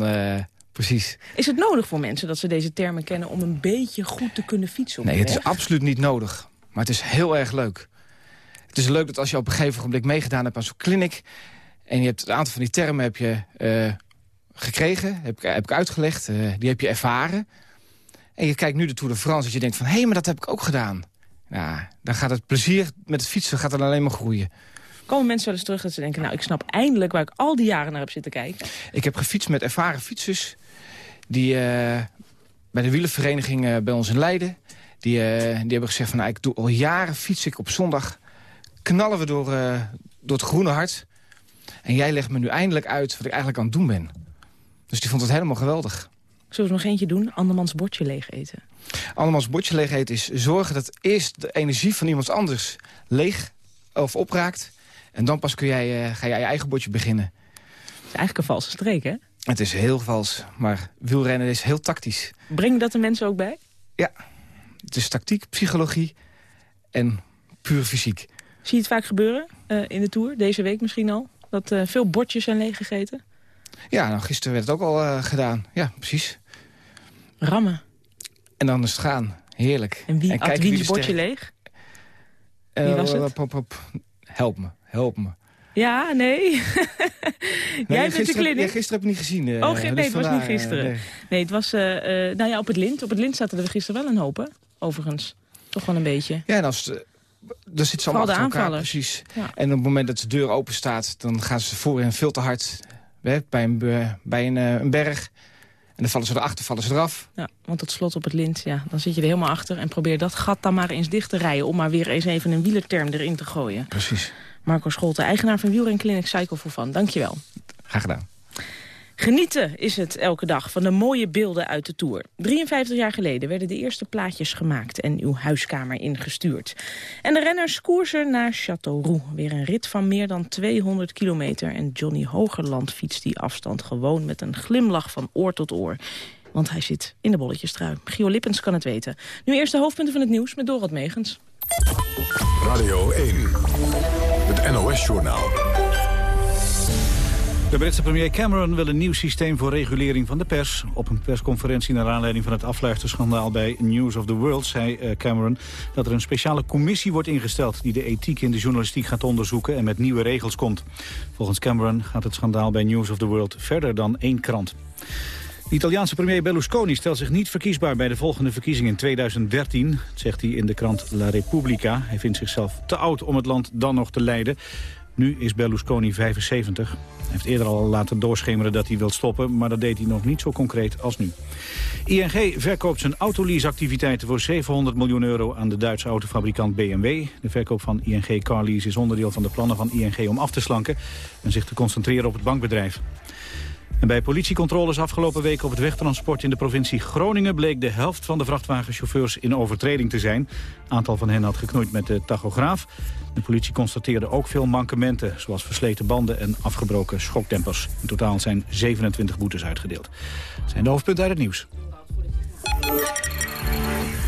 Precies. Is het nodig voor mensen dat ze deze termen kennen... om een beetje goed te kunnen fietsen Nee, het is absoluut niet nodig. Maar het is heel erg leuk. Het is leuk dat als je op een gegeven moment meegedaan hebt aan zo'n clinic... en je hebt een aantal van die termen heb je, eh, gekregen, heb, ik- heb ik uitgelegd, eh, die heb je ervaren. En je kijkt nu de Tour de France dat je denkt van... hé, maar dat heb ik ook gedaan. Ja, dan gaat het plezier met het fietsen gaat dan alleen maar groeien. Komen mensen wel eens terug dat ze denken... nou, ik snap eindelijk waar ik al die jaren naar heb zitten kijken. Ik heb gefietst met ervaren fietsers... die eh, bij de wielenvereniging eh, bij ons in Leiden... Die, eh, die hebben gezegd van... Nou, ik doe al jaren fiets ik op zondag... knallen we door, door het groene hart... en jij legt me nu eindelijk uit wat ik eigenlijk aan het doen ben. Dus die vond het helemaal geweldig. Zullen we nog eentje doen? Andermans bordje leeg eten. Andermans bordje leeg eten is zorgen dat eerst de energie van iemand anders leeg of opraakt... en dan pas kun jij, ga jij je eigen bordje beginnen. Dat is eigenlijk een valse streek, hè? Het is heel vals, maar wielrennen is heel tactisch. Breng dat de mensen ook bij? Ja, het is tactiek, psychologie en puur fysiek. Zie je het vaak gebeuren eh, in de Tour, deze week misschien al? Dat eh, veel bordjes zijn leeggegeten? Ja, nou, gisteren werd het ook al eh, gedaan. Ja, precies. Rammen. En dan is het gaan. Heerlijk. En wie at wiens de bordje leeg? Wie was het? Help me, help me. Ja, nee. Nee, Jij bent de gisteren, kliniek? ja, gisteren heb ik niet gezien. eh, Oh, dus nee, het was niet vandaar, eh, gisteren. nee. Nee, het was eh, nou ja, op het lint. Op het lint zaten er gisteren wel een hoop, hè? Overigens. Toch wel een beetje. Ja, en als daar zit ze allemaal achter elkaar, precies. Ja. En op het moment dat de deur open staat, dan gaan ze voorin veel te hard hè, bij, een, bij een, een berg. En dan vallen ze erachter, vallen ze eraf. Ja, want het slot op het lint, ja, dan zit je er helemaal achter... en probeer dat gat dan maar eens dicht te rijden... om maar weer eens even een wielerterm erin te gooien. Precies. Marco Scholte, eigenaar van wielrenclinic Cycle for Fun. Dankjewel. Graag gedaan. Genieten is het elke dag van de mooie beelden uit de Tour. 53 jaar geleden werden de eerste plaatjes gemaakt en uw huiskamer ingestuurd. En de renners koersen naar Châteauroux. Weer een rit van meer dan 200 kilometer. En Johnny Hogerland fietst die afstand gewoon met een glimlach van oor tot oor. Want hij zit in de bolletjestrui. Gio Lippens kan het weten. Nu eerst de hoofdpunten van het nieuws met Dorot Megens. Radio 1, het NOS-journaal. De Britse premier Cameron wil een nieuw systeem voor regulering van de pers. Op een persconferentie naar aanleiding van het afluisterschandaal bij News of the World... zei eh, Cameron dat er een speciale commissie wordt ingesteld... die de ethiek in de journalistiek gaat onderzoeken en met nieuwe regels komt. Volgens Cameron gaat het schandaal bij News of the World verder dan één krant. De Italiaanse premier Berlusconi stelt zich niet verkiesbaar bij de volgende verkiezingen in 2013. Dat zegt hij in de krant La Repubblica. Hij vindt zichzelf te oud om het land dan nog te leiden. Nu is Berlusconi 75. Hij heeft eerder al laten doorschemeren dat hij wil stoppen... maar dat deed hij nog niet zo concreet als nu. ING verkoopt zijn autoleaseactiviteiten voor 700 miljoen euro... aan de Duitse autofabrikant BMW. De verkoop van ING Carlease is onderdeel van de plannen van ING om af te slanken... en zich te concentreren op het bankbedrijf. En bij politiecontroles afgelopen week op het wegtransport in de provincie Groningen... bleek de helft van de vrachtwagenchauffeurs in overtreding te zijn. Een aantal van hen had geknoeid met de tachograaf. De politie constateerde ook veel mankementen... zoals versleten banden en afgebroken schokdempers. In totaal zijn 27 boetes uitgedeeld. Dat zijn de hoofdpunten uit het nieuws.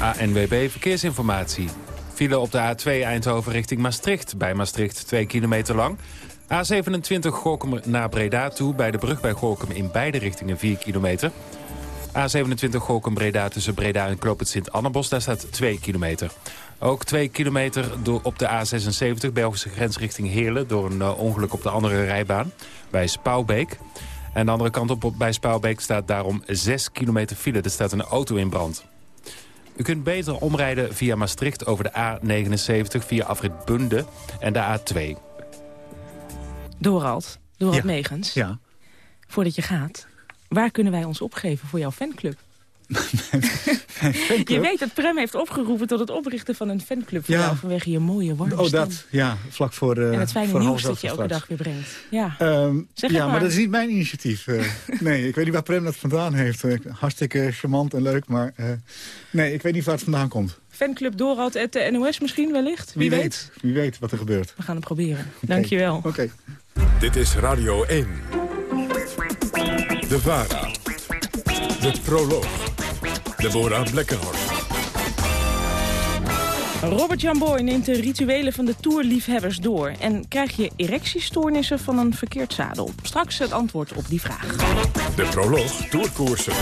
ANWB Verkeersinformatie. File op de A2 Eindhoven richting Maastricht. Bij Maastricht 2 kilometer lang. A27 Gorkum naar Breda toe. Bij de brug bij Gorkum in beide richtingen 4 kilometer. A27 Gorkum Breda tussen Breda en Kloop het Sint-Annebos. Daar staat 2 kilometer. Ook 2 kilometer door op de A76 Belgische grens richting Heerlen... door een uh, ongeluk op de andere rijbaan bij Spouwbeek. En de andere kant op, op bij Spouwbeek staat daarom 6 kilometer file. Er staat een auto in brand. U kunt beter omrijden via Maastricht over de A79 via afrit Bunde en de A2. Dorald, Dorald Ja. Megens. Ja. Voordat je gaat, waar kunnen wij ons opgeven voor jouw fanclub? Je weet dat Prem heeft opgeroepen tot het oprichten van een fanclub voor Ja. jou vanwege je mooie warme Oh, stem. dat. Ja, vlak voor uh, En het fijne nieuws dat je elke straks. dag weer brengt. Ja. Ehm, ja, maar. maar. dat is niet mijn initiatief. eh. nee, ik weet niet waar Prem dat vandaan heeft. Eh, hartstikke charmant en leuk, maar nee, ik weet niet waar het vandaan komt. Fanclub Dorald at de NOS misschien wellicht? Wie, Wie, weet. Wie weet wat er gebeurt. We gaan het proberen. Dankjewel. Oké. Dit is Radio 1. De VARA. De Proloog. Deborah Blekkenhorst. Robert Jan Boy neemt de rituelen van de tourliefhebbers door. En krijg je erectiestoornissen van een verkeerd zadel? Straks het antwoord op die vraag. De Proloog Tourkoersen.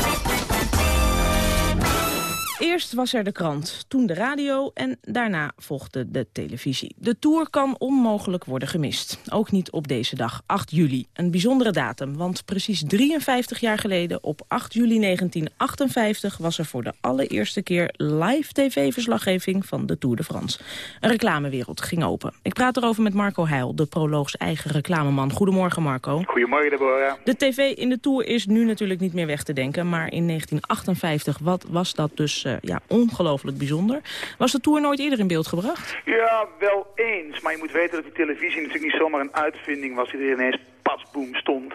Eerst was er de krant, toen de radio en daarna volgde de televisie. De Tour kan onmogelijk worden gemist. Ook niet op deze dag, 8 juli. Een bijzondere datum, want precies 53 jaar geleden... op 8 juli 1958 was er voor de allereerste keer live tv-verslaggeving van de Tour de France. Een reclamewereld ging open. Ik praat erover met Marco Heil, de proloogs eigen reclameman. Goedemorgen Marco. Goedemorgen, Deborah. De tv in de Tour is nu natuurlijk niet meer weg te denken. Maar in 1958 wat was dat dus eh, ja, ongelooflijk bijzonder. Was de Tour nooit eerder in beeld gebracht? Ja, wel eens. Maar je moet weten dat die televisie natuurlijk niet zomaar een uitvinding was die er ineens pasboom stond.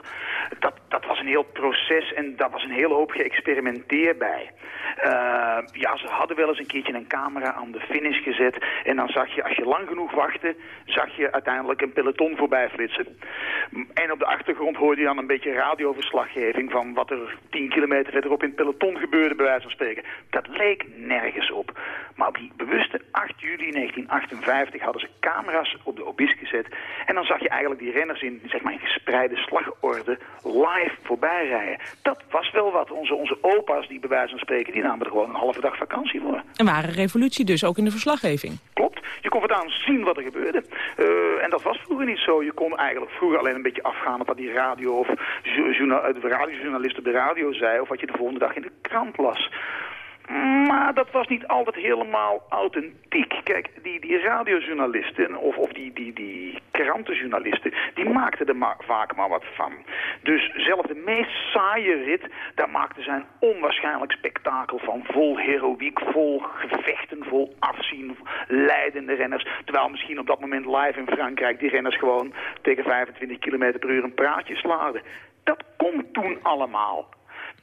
Dat, dat was een heel proces en daar was een hele hoop geëxperimenteer bij. Eh, ja, ze hadden wel eens een keertje een camera aan de finish gezet. En dan zag je, als je lang genoeg wachtte, zag je uiteindelijk een peloton voorbij flitsen. En op de achtergrond hoorde je dan een beetje radioverslaggeving van wat er 10 kilometer verderop in het peloton gebeurde, bij wijze van spreken. Dat leek nergens op. Maar op die bewuste 8 juli 1958 hadden ze camera's op de obis gezet. En dan zag je eigenlijk die renners in, zeg maar, in gespreide slagorde live voorbij rijden. Dat was wel wat. Onze, onze opa's, die bij wijze van spreken, die namen er gewoon een halve dag vakantie voor. Een ware revolutie dus, ook in de verslaggeving. Klopt. Je kon voortaan zien wat er gebeurde. Eh, en dat was vroeger niet zo. Je kon eigenlijk vroeger alleen een beetje afgaan op wat die radio of de radiojournalist op de radio zei... of wat je de volgende dag in de krant las. Maar dat was niet altijd helemaal authentiek. Kijk, die, die radiojournalisten of, of die, die, die krantenjournalisten, die maakten er maar, vaak maar wat van. Dus zelf de meest saaie rit, daar maakten zij een onwaarschijnlijk spektakel van. Vol heroïek, vol gevechten, vol afzien, leidende renners. Terwijl misschien op dat moment live in Frankrijk die renners gewoon tegen 25 km per uur een praatje sladen. Dat kon toen allemaal.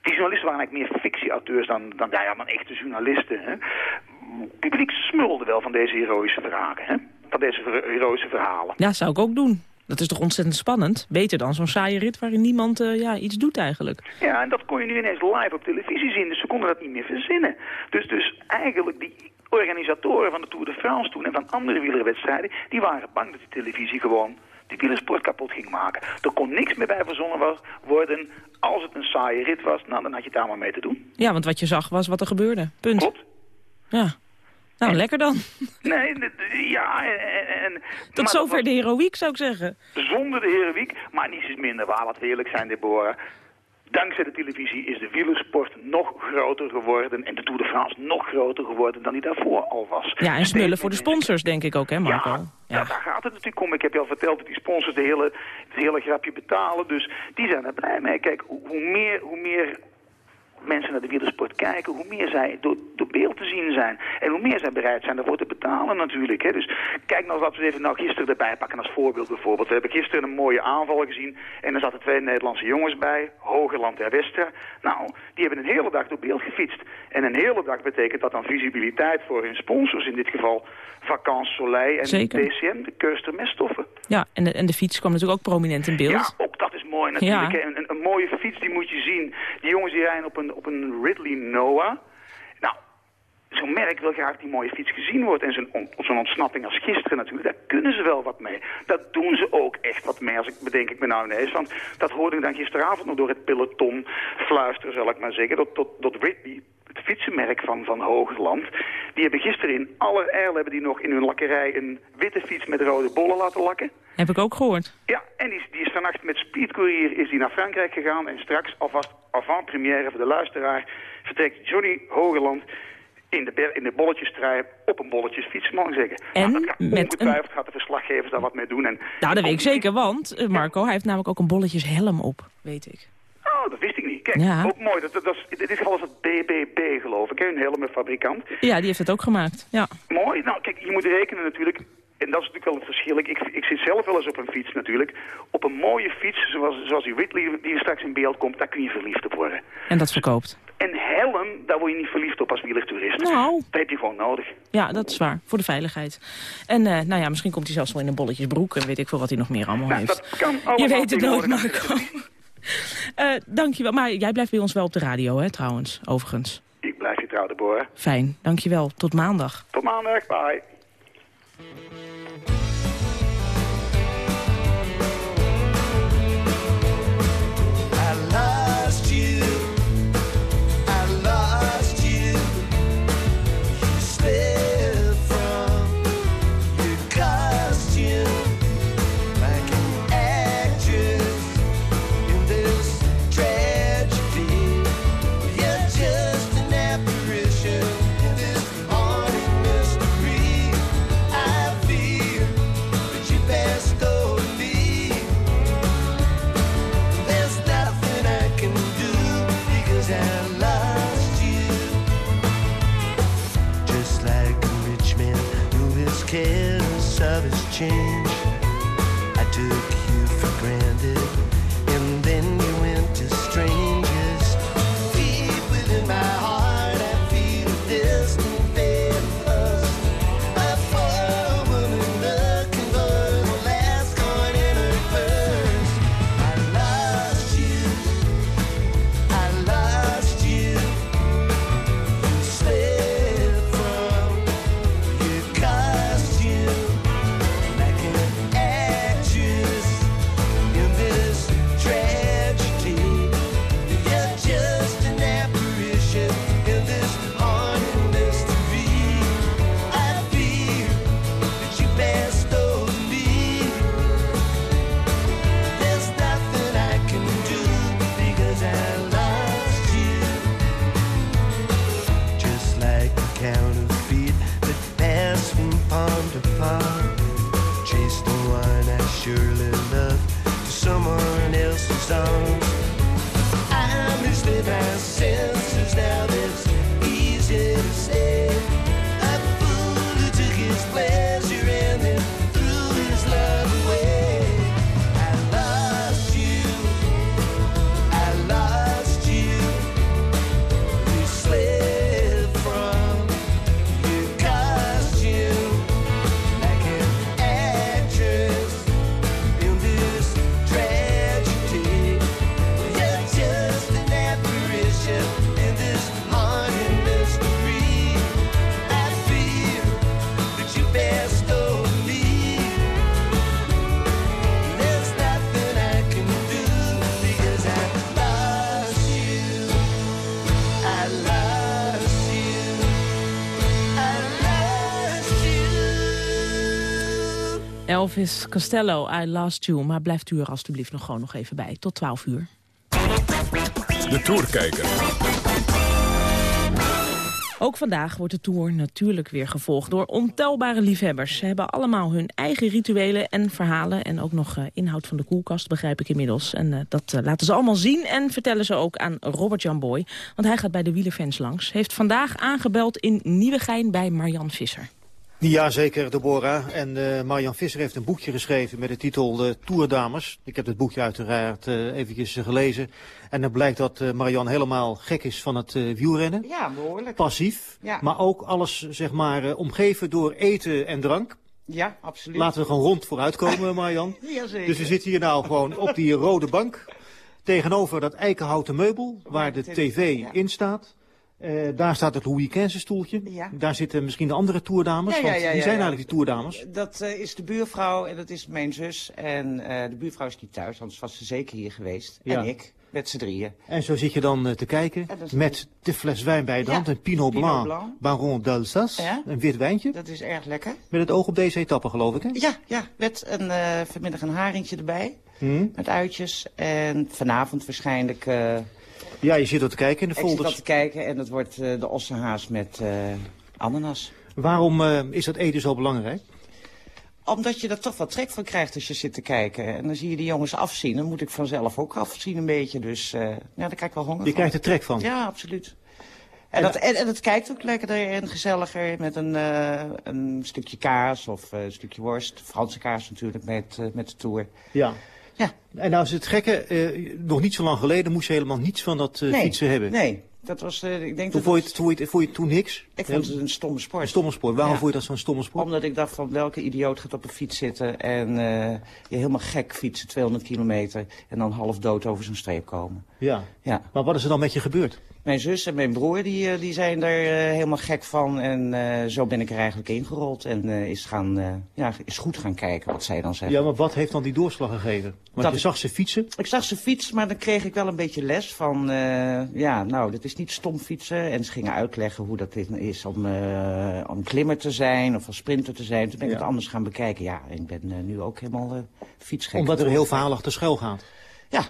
Die journalisten waren eigenlijk meer fictieauteurs dan, dan, ja, ja, dan echte journalisten. Hè. Het publiek smulde wel van deze heroïsche verhalen. Hè? Van deze heroïsche verhalen. Ja, zou ik ook doen. Dat is toch ontzettend spannend? Beter dan zo'n saaie rit waarin niemand eh, ja, iets doet eigenlijk. Ja, en dat kon je nu ineens live op televisie zien. Dus ze konden dat niet meer verzinnen. Dus, dus eigenlijk die organisatoren van de Tour de France toen en van andere wielerwedstrijden... die waren bang dat die televisie gewoon die wielersport kapot ging maken. Er kon niks meer bij verzonnen worden. Als het een saaie rit was, nou, dan had je het daar maar mee te doen. Ja, want wat je zag was wat er gebeurde. Punt. Klopt. Ja. Nou, lekker dan. Nee, ja, en... Tot maar zover de heroïek, zou ik zeggen. Zonder de heroïek, maar niets is minder waar. Laten we eerlijk zijn, Deborah. Dankzij de televisie is de wielersport nog groter geworden... en de Tour de France nog groter geworden dan die daarvoor al was. Ja, en smullen voor de sponsors, denk ik ook, hè, Marco? Ja, daar gaat het natuurlijk om. Ik heb je al verteld dat die sponsors de hele, het hele grapje betalen. Dus die zijn er blij mee. Kijk, hoe meer, hoe meer mensen naar de wielersport kijken... hoe meer zij door, door beeld te zien zijn. En hoe meer zij bereid zijn ervoor te betalen natuurlijk. Hè. Dus kijk nou, laten we even nou gisteren erbij pakken als voorbeeld bijvoorbeeld. We hebben gisteren een mooie aanval gezien... en er zaten twee Nederlandse jongens bij. Hogeland en Westra. Nou, die hebben een hele dag door beeld gefietst. En een hele dag betekent dat dan visibiliteit voor hun sponsors. In dit geval Vacances Soleil en Zeker. DCM, de Keurster meststoffen. Ja, en de, en de fiets kwam natuurlijk ook prominent in beeld. Ja, ook dat mooi natuurlijk. Ja. Een, een, mooie fiets, die moet je zien. Die jongens die rijden op een, op een Ridley Noah. Nou, zo'n merk wil graag die mooie fiets gezien wordt. En zo'n on- zo'n ontsnapping als gisteren natuurlijk, daar kunnen ze wel wat mee. Dat doen ze ook echt wat mee, als ik bedenk ik me nou ineens. Want dat hoorde ik dan gisteravond nog door het peloton fluisteren, zal ik maar zeggen. Dat, dat, dat Ridley, het fietsenmerk van, van Hoogland, die hebben gisteren in allerijl hebben die nog in hun lakkerij een witte fiets met rode bollen laten lakken. Heb ik ook gehoord. Ja, en die, is- die is vannacht met Speed Courier is die naar Frankrijk gegaan. En straks, alvast avant première voor de luisteraar, vertrekt Johnny Hogeland in de, in de bolletjestrui op een bolletjesfiets, mag ik zeggen. En nou, gaat met ongetwijfeld gaat de verslaggevers daar wat mee doen. En, Nou, dat weet ik zeker, want eh, Marco, hij heeft namelijk ook een bolletjeshelm op, weet ik. Oh, dat wist ik niet. Kijk, Ja. ook mooi. Dat, dat, dit is alles het BBB, geloof ik, hè, een helmenfabrikant. Ja, die heeft het ook gemaakt. Ja. Mooi. Nou, kijk, je moet rekenen natuurlijk. En dat is natuurlijk wel het verschil. Ik, ik, ik zit zelf wel eens op een fiets natuurlijk. Op een mooie fiets, zoals, zoals die Whitley die straks in beeld komt, daar kun je verliefd op worden. En dat verkoopt. Een helm, daar word je niet verliefd op als wielertoerist. Nou. Dat heb je gewoon nodig. Ja, dat is waar. Voor de veiligheid. En eh, nou ja, misschien komt hij zelfs wel in een bolletjesbroek. En weet ik veel wat hij nog meer allemaal Nou, heeft. dat kan allemaal Je weet het nooit. Marco. Eh dankjewel. Maar jij blijft bij ons wel op de radio, hè, trouwens. Overigens. Ik blijf je trouw, Deborah. Fijn. Dankjewel. Tot maandag. Tot maandag. Bye. Elvis Costello, I Lost You. Maar blijft u er alstublieft nog gewoon nog even bij. Tot 12 uur. De Tourkijker. Ook vandaag wordt de Tour natuurlijk weer gevolgd door ontelbare liefhebbers. Ze hebben allemaal hun eigen rituelen en verhalen... en ook nog eh, inhoud van de koelkast, begrijp ik inmiddels. En eh, dat eh, laten ze allemaal zien en vertellen ze ook aan Robert-Jan Boy. Want hij gaat bij de wielerfans langs. Heeft vandaag aangebeld in Nieuwegein bij Marian Visser. Ja, zeker, Deborah. En eh Marjan Visser heeft een boekje geschreven met de titel uh, Tourdames. Ik heb het boekje uiteraard uh, eventjes uh, gelezen. En dan blijkt dat uh, Marian helemaal gek is van het uh, wielrennen. Ja, behoorlijk. Passief. Ja. Maar ook alles, zeg maar, uh, omgeven door eten en drank. Ja, absoluut. Laten we gewoon rond vooruitkomen, Marjan. Jazeker. Dus we zitten hier nou gewoon op die rode bank. Tegenover dat eikenhouten meubel, waar de tv in staat. Uh, daar staat het Louis Kensen stoeltje. Ja. Daar zitten misschien de andere toerdames. Ja, ja, want ja, zijn ja. eigenlijk die toerdames? Dat uh, is de buurvrouw en dat is mijn zus. En uh, de buurvrouw is niet thuis, anders was ze zeker hier geweest. En ik, met z'n drieën. En zo zit je dan te kijken met de fles wijn bij de hand. Een Pinot, Pinot Blanc, Blanc. Baron d'Alsace. Een wit wijntje. Dat is erg lekker. Met het oog op deze etappe geloof ik hè? Ja, ja, met een, vanmiddag een haringje erbij. Hm? Met uitjes. En vanavond waarschijnlijk... Ja, je zit er te kijken in de ik zit wat te kijken en dat wordt uh, de ossenhaas met uh, ananas. Waarom uh, is dat eten zo belangrijk? Omdat je er toch wat trek van krijgt als je zit te kijken. En dan zie je die jongens afzien. Dan moet ik vanzelf ook afzien een beetje. Dus ja, daar krijg ik wel honger Je van. krijgt er trek van? Ja, absoluut. En, dat, en, en het kijkt ook lekkerder en gezelliger met een, uh, een stukje kaas of uh, een stukje worst. Franse kaas natuurlijk met, uh, met de tour. Ja. Ja. En nou is het gekke, uh, nog niet zo lang geleden moest je helemaal niets van dat uh, nee, fietsen hebben. Nee, dat was, uh, ik denk toen dat... Vond je, het, vond, je, vond je toen niks? Ik vond het een stomme sport. Een stomme sport. Waarom ja. vond je dat zo'n stomme sport? Omdat ik dacht van welke idioot gaat op een fiets zitten en je helemaal gek fietsen 200 kilometer en dan half dood over zijn streep komen. Ja. ja. Maar wat is er dan met je gebeurd? Mijn zus en mijn broer die, uh, die zijn er uh, helemaal gek van en uh, zo ben ik er eigenlijk ingerold en is, gaan, ja, is goed gaan kijken wat zij dan zeggen. Ja, maar wat heeft dan die doorslag gegeven? Want dat je zag ze fietsen? Ik zag ze fietsen, maar dan kreeg ik wel een beetje les van, ja, nou, dit is niet stom fietsen. En ze gingen uitleggen hoe dat is om, om klimmer te zijn of als sprinter te zijn. Toen ben ik ja. het anders gaan bekijken. Ja, ik ben nu ook helemaal fietsgek. Omdat er heel verhaal achter schuil gaat? Ja,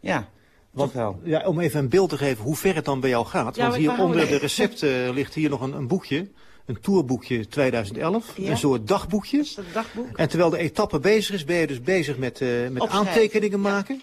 ja. Want, ja, om even een beeld te geven hoe ver het dan bij jou gaat. Ja, want hier onder de recepten ligt hier nog een, een boekje. Een tourboekje 2011. Ja. Een soort dagboekje. Is dat dagboek? En terwijl de etappe bezig is, ben je dus bezig met, uh, met aantekeningen maken.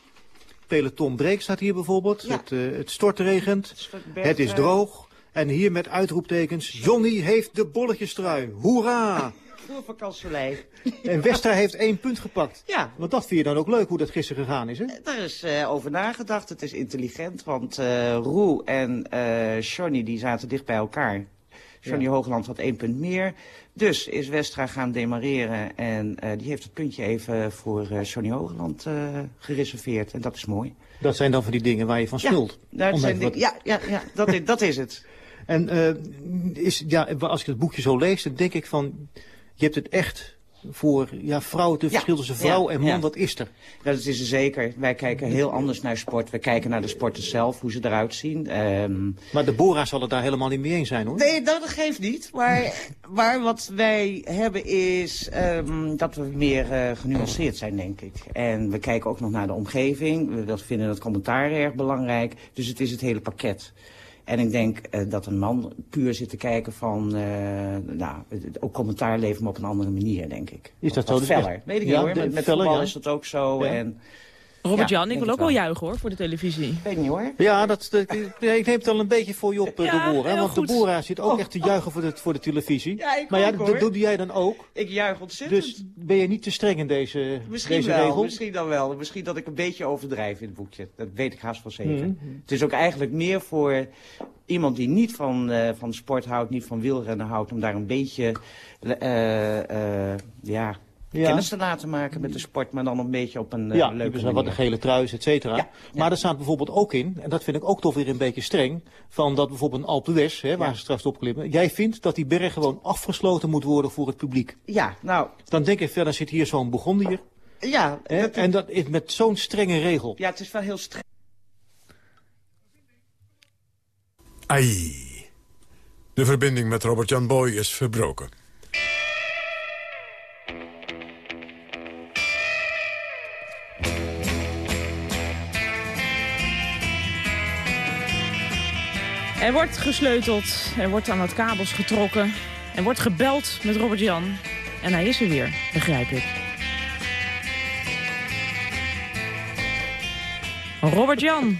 Peloton break staat hier bijvoorbeeld. Ja. Het, uh, het stortregent. Het, het is droog. En hier met uitroeptekens. Johnny heeft de bolletjestrui. Hoera! Voervakantselei. En Westra heeft één punt gepakt. Ja. Want dat vind je dan ook leuk, hoe dat gisteren gegaan is, hè? Daar is uh, over nagedacht. Het is intelligent, want uh, Roe en uh, Johnny die zaten dicht bij elkaar. Johnny ja. Hoogland had één punt meer. Dus is Westra gaan demareren en uh, die heeft het puntje even voor uh, Johnny Hoogland uh, gereserveerd. En dat is mooi. Dat zijn dan van die dingen waar je van smult? Ja, zijn wat... ja, ja, ja dat, is, dat is het. En is, ja, als ik het boekje zo lees, dan denk ik van... Je hebt het echt voor ja, vrouw, het verschil tussen vrouw en man, wat is er? Dat is er zeker. Wij kijken heel anders naar sport. We kijken naar de sporten zelf, hoe ze eruit zien. Um... Maar de Bora zal het daar helemaal niet mee eens zijn, hoor. Nee, dat geeft niet. Maar, maar wat wij hebben is um, dat we meer uh, genuanceerd zijn, denk ik. En we kijken ook nog naar de omgeving. We vinden het commentaar erg belangrijk. Dus het is het hele pakket. En ik denk uh, dat een man puur zit te kijken van, uh, nou, ook commentaar leveren, maar op een andere manier, denk ik. Is dat wat zo? Feller. Weet ik ja, niet hoor, met, met voetbal ja. is dat ook zo. Ja. En, Robert-Jan, ja, ik wil ook wel juichen hoor, voor de televisie. Weet niet hoor. Ja, dat, dat, ik neem het al een beetje voor je op, uh, ja, Deborah. Want goed. Deborah zit ook oh, echt te juichen voor de, voor de televisie. Ja, ik maar ja, dat doe jij dan ook. Ik juich ontzettend. Dus ben je niet te streng in deze, misschien deze wel, regel? Misschien dan wel. Misschien dat ik een beetje overdrijf in het boekje. Dat weet ik haast wel zeker. Mhm. Het is ook eigenlijk meer voor iemand die niet van, uh, van sport houdt, niet van wielrennen houdt, om daar een beetje, uh, uh, ja, ja. kennis te laten maken met de sport, maar dan een beetje op een uh, ja, leuke dus manier. wat de gele truis, et cetera. Ja, maar ja. er staat bijvoorbeeld ook in, en dat vind ik ook toch weer een beetje streng, van dat bijvoorbeeld een Alpe d'Huez, hè, waar ja. ze straks opklimmen, jij vindt dat die berg gewoon afgesloten moet worden voor het publiek. Ja, nou... Dan denk ik verder zit hier zo'n Burgondier. Ja. Hè, dat, en dat is met zo'n strenge regel. Ja, het is wel heel streng. Ai. De verbinding met Robert-Jan Boy is verbroken. Er wordt gesleuteld, er wordt aan het kabels getrokken... er wordt gebeld met Robert-Jan. En hij is er weer, begrijp ik. Robert-Jan,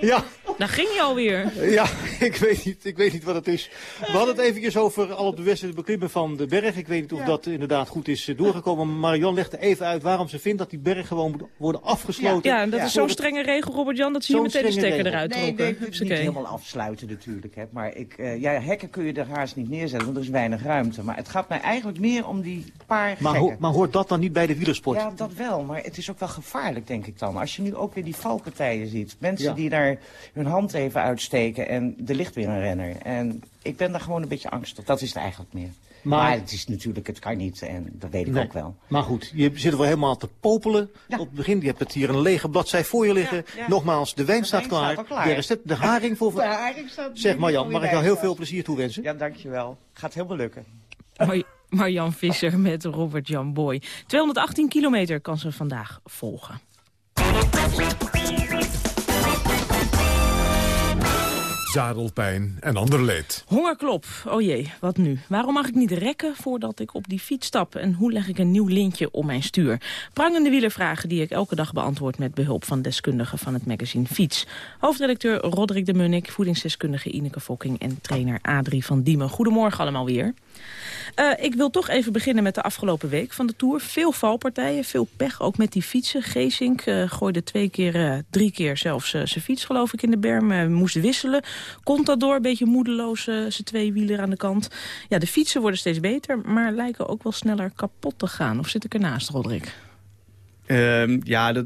Ja, daar ging je alweer. ja ik, weet niet, ik weet niet wat het is. We hadden het eventjes over al het beste beklimmen van de berg. Ik weet niet of dat inderdaad goed is eh, doorgekomen. Marion legde even uit waarom ze vindt dat die berg gewoon moet worden afgesloten. Ja, en dat is zo'n strenge regel, Robert-Jan, dat ze hier Zo'n meteen de stekker regel. eruit Nee, trokken. nee, niet Hupsakee. helemaal afsluiten natuurlijk. Hè. Maar ik, eh, ja, hekken kun je er haast niet neerzetten, want er is weinig ruimte. Maar het gaat mij eigenlijk meer om die paar Maar, ho- maar hoort dat dan niet bij de wielersport? Ja, dat wel, maar het is ook wel gevaarlijk, denk ik dan. Als je nu ook weer die valpartijen ziet. Mensen Ja. die daar hun hand even uitsteken en er ligt weer een renner. En ik ben daar gewoon een beetje angstig. Dat is het eigenlijk meer. Maar- Maar, het is natuurlijk, het kan niet en dat weet ik Nee. ook wel. Maar goed, je zit er wel helemaal te popelen op het begin. Je hebt het hier een lege bladzij voor je liggen. ja. Nogmaals, de wijn De staat wijn klaar. staat al klaar. De, recept, de haring voor... De haring staat Zeg Marjan, mag ik jou heel veel plezier toewensen? Ja, dankjewel. Gaat helemaal lukken. Mar Marjan Visser met Robert-Jan Boy. 218 kilometer kan ze vandaag volgen. Zadelpijn en ander leed. Hongerklop. Oh jee, wat nu? Waarom mag ik niet rekken voordat ik op die fiets stap? En hoe leg ik een nieuw lintje om mijn stuur? Prangende wielervragen die ik elke dag beantwoord... met behulp van deskundigen van het magazine Fiets. Hoofdredacteur Roderick de Munnik, voedingsdeskundige Ineke Fokking... en trainer Adrie van Diemen. Goedemorgen allemaal weer. Eh, ik wil toch even beginnen met de afgelopen week van de Tour. Veel valpartijen, veel pech, ook met die fietsen. Geesink eh, gooide twee keer, eh, drie keer zelfs zijn fiets, geloof ik, in de berm. Moest wisselen. Contador, een beetje moedeloos, zijn tweewieler aan de kant. Ja, de fietsen worden steeds beter, maar lijken ook wel sneller kapot te gaan. Of zit ik ernaast, Roderick? Ehm, ja, dat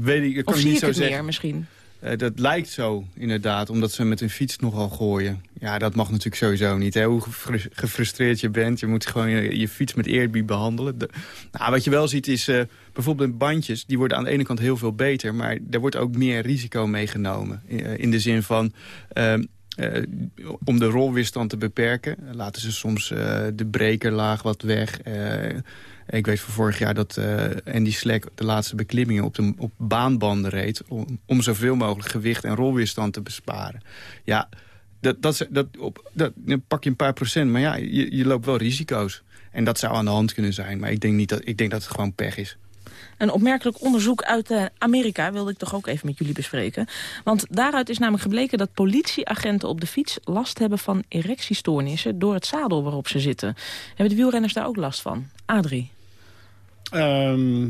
weet ik, dat kan Of ik zie niet ik zo het zeggen. meer misschien? Eh, dat lijkt zo, inderdaad, omdat ze met hun fiets nogal gooien. Ja, dat mag natuurlijk sowieso niet. Hè? Hoe gefrus- gefrustreerd je bent, je moet gewoon je, fiets met eerbied behandelen. De- nou, wat je wel ziet is, eh, bijvoorbeeld in bandjes, die worden aan de ene kant heel veel beter... maar er wordt ook meer risico meegenomen. Eh, in de zin van... ehm, eh, om de rolweerstand te beperken, laten ze soms de brekerlaag wat weg. Eh, ik weet van vorig jaar dat eh Andy Slek de laatste beklimmingen op, de, op baanbanden reed... Om, zoveel mogelijk gewicht en rolweerstand te besparen. Ja, dat, dat, dat, op, dat, pak je een paar procent, maar ja, je, je loopt wel risico's. En dat zou aan de hand kunnen zijn, maar ik denk, niet dat, ik denk dat het gewoon pech is. Een opmerkelijk onderzoek uit eh, Amerika wilde ik toch ook even met jullie bespreken. Want daaruit is namelijk gebleken dat politieagenten op de fiets last hebben van erectiestoornissen door het zadel waarop ze zitten. Hebben de wielrenners daar ook last van? Adrie? Ehm,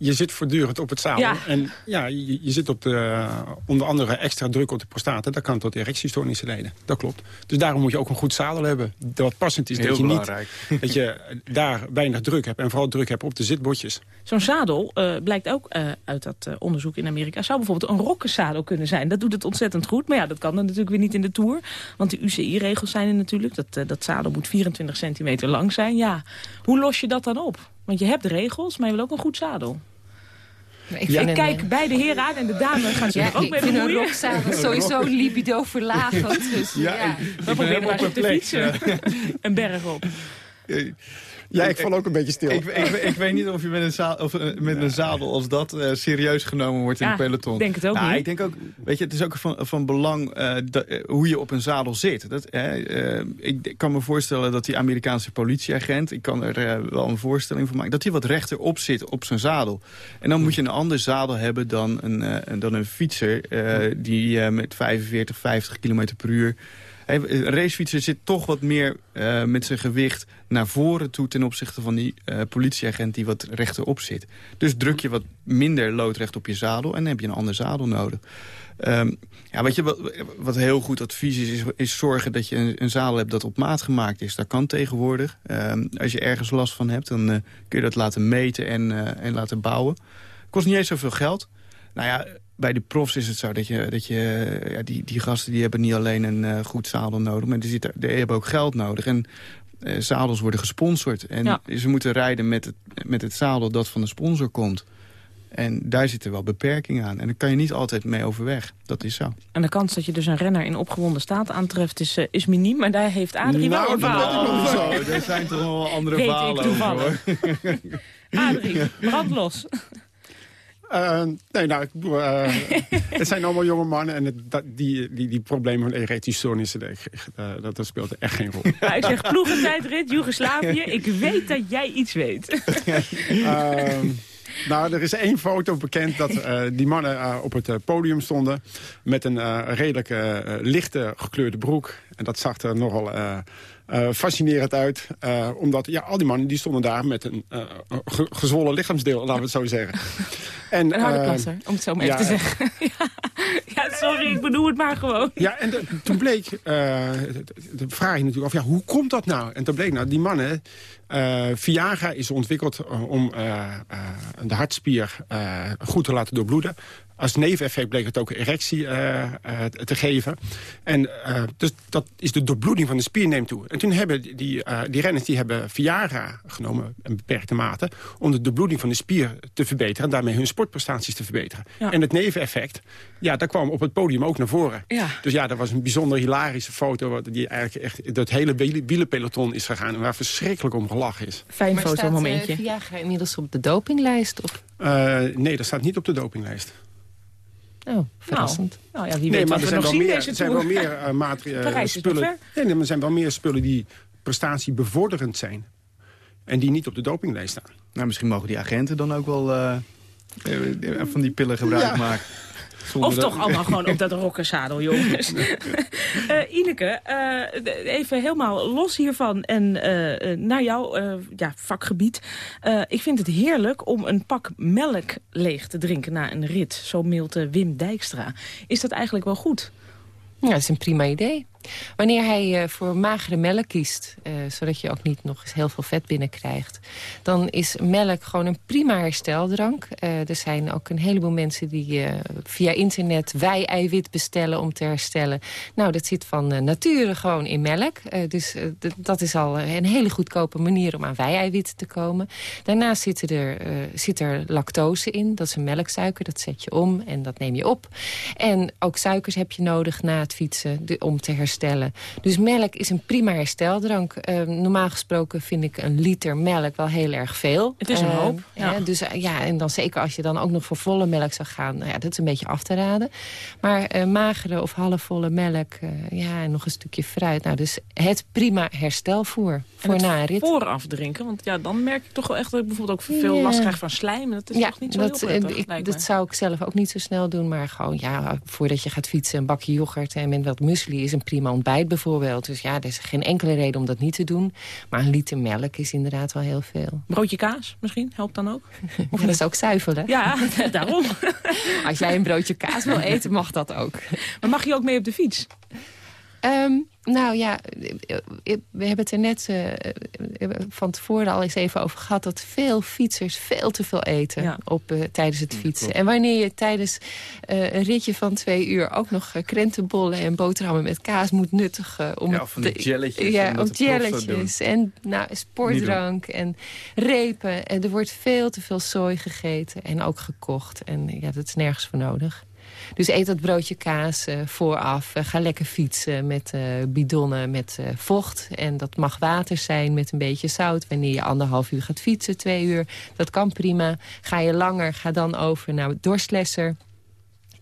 je zit voortdurend op het zadel. Ja. En ja, je, je zit op de, onder andere extra druk op de prostata. Dat kan tot erectiestoornissen leiden. Dat klopt. Dus daarom moet je ook een goed zadel hebben. Dat passend is Heel dat je belangrijk. niet dat je daar weinig druk hebt. En vooral druk hebt op de zitbotjes. Zo'n zadel eh, blijkt ook eh, uit dat eh, onderzoek in Amerika... zou bijvoorbeeld een rokkenzadel kunnen zijn. Dat doet het ontzettend goed. Maar ja, dat kan dan natuurlijk weer niet in de Tour. Want de UCI-regels zijn er natuurlijk. Dat, dat zadel moet 24 centimeter lang zijn. Ja, hoe los je dat dan op? Want je hebt regels, maar je wil ook een goed zadel. Ik, Ik, vind kijk eh, beide heren aan en de dame gaan zich ja, er ook ik mee vind een bemoeien. rokzadel sowieso libido verlagend. Dus, ja, Dan probeer maar eens op de fietsen. Een berg op. Ja, ik val ook een beetje stil. Ik, ik, ik weet niet of je met een, za- of, eh, met een zadel als dat eh, serieus genomen wordt in Ja, het peloton. ik denk het ook nou, niet. Ik denk ook, weet je, het is ook van, van belang eh, dat, hoe je op een zadel zit. Dat, ik kan me voorstellen dat die Amerikaanse politieagent, ik kan er wel een voorstelling van maken, dat hij wat rechterop zit op zijn zadel. En dan moet je een ander zadel hebben dan een, eh, dan een fietser eh, die eh, met 45, 50 km per uur Een racefietser zit toch wat meer eh, met zijn gewicht naar voren toe... ten opzichte van die eh, politieagent die wat rechterop zit. Dus druk je wat minder loodrecht op je zadel... en dan heb je een ander zadel nodig. Ehm, ja, weet je, wat, wat heel goed advies is, is, zorgen dat je een, zadel hebt dat op maat gemaakt is. Dat kan tegenwoordig. Ehm, als je ergens last van hebt, dan eh, kun je dat laten meten en, en laten bouwen. Kost niet eens zoveel geld. Nou ja, bij de profs is het zo dat je, dat je ja, die, die gasten die hebben niet alleen een eh, goed zadel nodig, maar die, zitten, die hebben ook geld nodig. En eh, zadels worden gesponsord. En Ja. ze moeten rijden met het, met het zadel dat van de sponsor komt. En daar zitten wel beperkingen aan. En daar kan je niet altijd mee overweg. Dat is zo. En de kans dat je dus een renner in opgewonden staat aantreft is, eh, is miniem. Maar daar heeft Adrie wel Nou, een verhaal over. zo. Er zijn toch wel andere Weet verhalen over. toevallig. hoor. Adrie, brand los. Eh, nee, nou, ik eh, het zijn allemaal jonge mannen en het, dat, die, die, die problemen van erectiestoornissen, dat, eh, dat, dat speelt echt geen rol. Nou, ik zeg ploegentijdrit, Joegoslavië. Ik weet dat jij iets weet. Ehm, nou, er is één foto bekend dat die mannen op het podium stonden... met een redelijk lichte gekleurde broek. En dat zag er nogal fascinerend uit. eh, omdat ja, al die mannen die stonden daar met een eh, ge- gezwollen lichaamsdeel, laten we het zo zeggen. En, Een harde eh, plasser, om het zo maar even ja, te zeggen. ja, sorry, ik bedoel het maar gewoon. Ja, en de- toen bleek, eh, de vraag je natuurlijk af, ja, hoe komt dat nou? En toen bleek nou, die mannen, eh Viagra is ontwikkeld eh, om de hartspier goed te laten doorbloeden. Als neveneffect bleek het ook erectie te geven. En dus dat is de doorbloeding van de spier neemt toe. En toen hebben die, die, die renners die hebben Viagra genomen, in beperkte mate... om de doorbloeding van de spier te verbeteren... en daarmee hun sportprestaties te verbeteren. Ja. En het neveneffect, ja, dat kwam op het podium ook naar voren. Ja. Dus ja, dat was een bijzonder hilarische foto... die eigenlijk echt het hele wielen- wielenpeloton is gegaan... en waar verschrikkelijk om gelachen is. Fijn maar staat fotomomentje. eh, Viagra inmiddels op de dopinglijst? Of... Eh, nee, dat staat niet op de dopinglijst. Oh, verrassend. Nou ja, wie nee, weet maar er we zijn nog wel zien meer, deze er zijn wel meer materi- Parijs is nog spullen. Nee, nee, maar er zijn wel meer spullen die prestatiebevorderend zijn. En die niet op de dopinglijst staan. Nou, misschien mogen die agenten dan ook wel eh, van die pillen gebruik Ja. maken. Of dat- toch allemaal gewoon op dat rokkerzadel, jongens. Eh Ineke, eh, even helemaal los hiervan en eh, naar jouw eh, ja, vakgebied. Eh, ik vind het heerlijk om een pak melk leeg te drinken na een rit. Zo mailt Wim Dijkstra. Is dat eigenlijk wel goed? Ja, dat is een prima idee. Wanneer hij eh, voor magere melk kiest, eh, zodat je ook niet nog eens heel veel vet binnenkrijgt... dan is melk gewoon een prima hersteldrank. Eh, er zijn ook een heleboel mensen die via internet wij-eiwit bestellen om te herstellen. Nou, dat zit van nature gewoon in melk. Dus dat is al een hele goedkope manier om aan wij-eiwit te komen. Daarnaast zit er, zit er lactose in, dat is een melksuiker. Dat zet je om en dat neem je op. En ook suikers heb je nodig na het fietsen om te herstellen. Dus melk is een prima hersteldrank. Eh, normaal gesproken vind ik een liter melk wel heel erg veel. Het is een Eh, hoop, ja. hè, dus eh, ja, en dan zeker als je dan ook nog voor volle melk zou gaan. Nou ja, dat is een beetje af te raden. Maar eh, magere of halfvolle melk, eh, ja, en nog een stukje fruit. Nou, dus het prima herstelvoer voor na een rit. vooraf drinken, want ja, dan merk ik toch wel echt dat ik bijvoorbeeld ook veel last krijg van slijm. Dat is ja, toch niet zo dat, heel prettig, ik, dat zou ik zelf ook niet zo snel doen. Maar gewoon, ja, voordat je gaat fietsen, een bakje yoghurt en met wat muesli is een prima ontbijt bijvoorbeeld. Dus ja, er is geen enkele reden om dat niet te doen. Maar een liter melk is inderdaad wel heel veel. Broodje kaas misschien, helpt dan ook? Of dat is ook zuivelen. Ja, daarom. Als jij een broodje kaas wil eten, mag dat ook. Maar mag je ook mee op de fiets? Ehm, nou ja, eh, eh, we hebben het er net eh, van tevoren al eens even over gehad... dat veel fietsers veel te veel eten op, eh, tijdens het fietsen. En wanneer je tijdens eh, een ritje van twee uur... ook nog krentenbollen en boterhammen met kaas moet nuttigen... om Ja, of van die te- jelletjes, Ja, de dat jelletjes en nou, sportdrank en repen. En er wordt veel te veel zooi gegeten en ook gekocht. En ja, dat is nergens voor nodig. Dus eet dat broodje kaas eh, vooraf. Eh, ga lekker fietsen met eh, bidonnen met vocht. En dat mag water zijn met een beetje zout. Wanneer je anderhalf uur gaat fietsen, twee uur. Dat kan prima. Ga je langer, ga dan over naar doorslesser.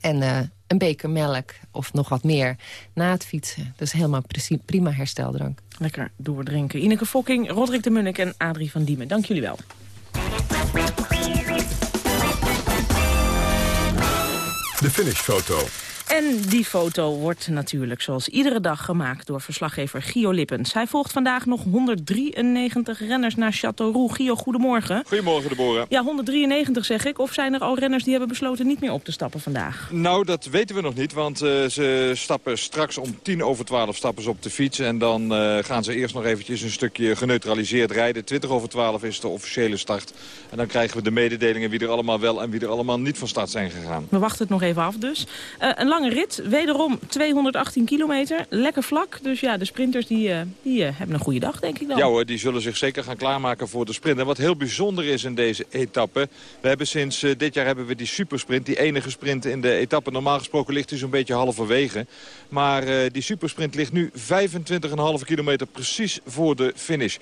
En eh, een beker melk of nog wat meer na het fietsen. Dat is helemaal prima hersteldrank. Lekker doordrinken. Ineke Fokking, Roderick de Munnik en Adrie van Diemen. Dank jullie wel. De finishfoto. En die foto wordt natuurlijk zoals iedere dag gemaakt door verslaggever Gio Lippens. Hij volgt vandaag nog 193 renners naar Châteauroux. Gio, goedemorgen. Goedemorgen, Deborah. Ja, 193 zeg ik. Of zijn er al renners die hebben besloten niet meer op te stappen vandaag? Nou, dat weten we nog niet, want eh, ze stappen straks om tien over twaalf stappen ze op de fiets. En dan eh, gaan ze eerst nog eventjes een stukje geneutraliseerd rijden. 20 over 12 is de officiële start. En dan krijgen we de mededelingen wie er allemaal wel en wie er allemaal niet van start zijn gegaan. We wachten het nog even af dus. Eh, een lange rit, wederom 218 kilometer. Lekker vlak, dus ja, de sprinters die, eh, die eh, hebben een goede dag, denk ik dan. Ja hoor, die zullen zich zeker gaan klaarmaken voor de sprint. En wat heel bijzonder is in deze etappe... we hebben sinds eh, dit jaar hebben we die supersprint, die enige sprint in de etappe. Normaal gesproken ligt die zo'n beetje halverwege. Maar die supersprint ligt nu 25,5 kilometer precies voor de finish.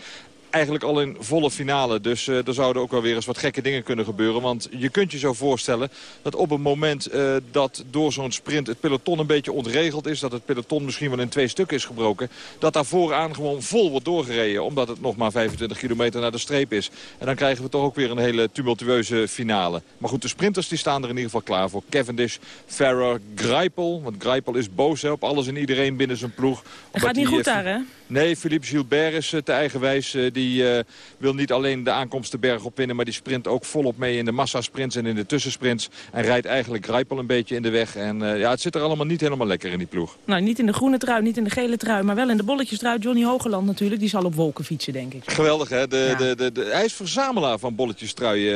Eigenlijk al in volle finale. Dus uh, er zouden ook wel weer eens wat gekke dingen kunnen gebeuren. Want je kunt je zo voorstellen dat op het moment uh, dat door zo'n sprint het peloton een beetje ontregeld is... dat het peloton misschien wel in twee stukken is gebroken... dat daar vooraan gewoon vol wordt doorgereden. Omdat het nog maar 25 kilometer naar de streep is. En dan krijgen we toch ook weer een hele tumultueuze finale. Maar goed, de sprinters die staan er in ieder geval klaar voor. Cavendish, Ferrer, Greipel. Want Greipel is boos hè, op alles en iedereen binnen zijn ploeg. Het gaat niet goed daar, hè? Nee, Philippe Gilbert is te eigenwijs. Uh, die uh, wil niet alleen de aankomst de berg op winnen... maar die sprint ook volop mee in de massasprints en in de tussensprints. En rijdt eigenlijk Greipel een beetje in de weg. En uh, ja, het zit er allemaal niet helemaal lekker in die ploeg. Nou, niet in de groene trui, niet in de gele trui... maar wel in de bolletjestrui. Johnny Hogeland natuurlijk, die zal op wolken fietsen, denk ik. Geweldig, hè? De, ja. de, de, de, hij is verzamelaar van bolletjestruien,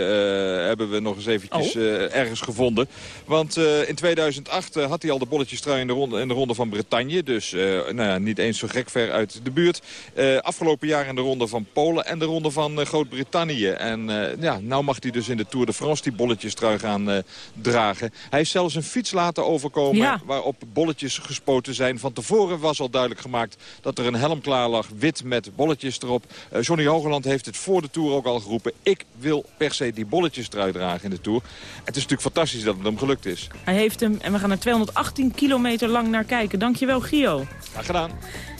hebben we nog eens eventjes oh. ergens gevonden. Want in 2008 had hij al de bolletjestrui in de ronde, in de ronde van Bretagne. Dus nou ja, niet eens zo gek ver uit de buurt. Uh, afgelopen jaar in de ronde van Polen en de ronde van uh, Groot-Brittannië. En uh, ja, nou mag hij dus in de Tour de France die bolletjes terug gaan dragen. Hij heeft zelfs een fiets laten overkomen ja. waarop bolletjes gespoten zijn. Van tevoren was al duidelijk gemaakt dat er een helm klaar lag. Wit met bolletjes erop. Johnny Hogeland heeft het voor de Tour ook al geroepen. Ik wil per se die bolletjes trui dragen in de Tour. Het is natuurlijk fantastisch dat het hem gelukt is. Hij heeft hem en we gaan er 218 kilometer lang naar kijken. Dankjewel Gio. Graag gedaan.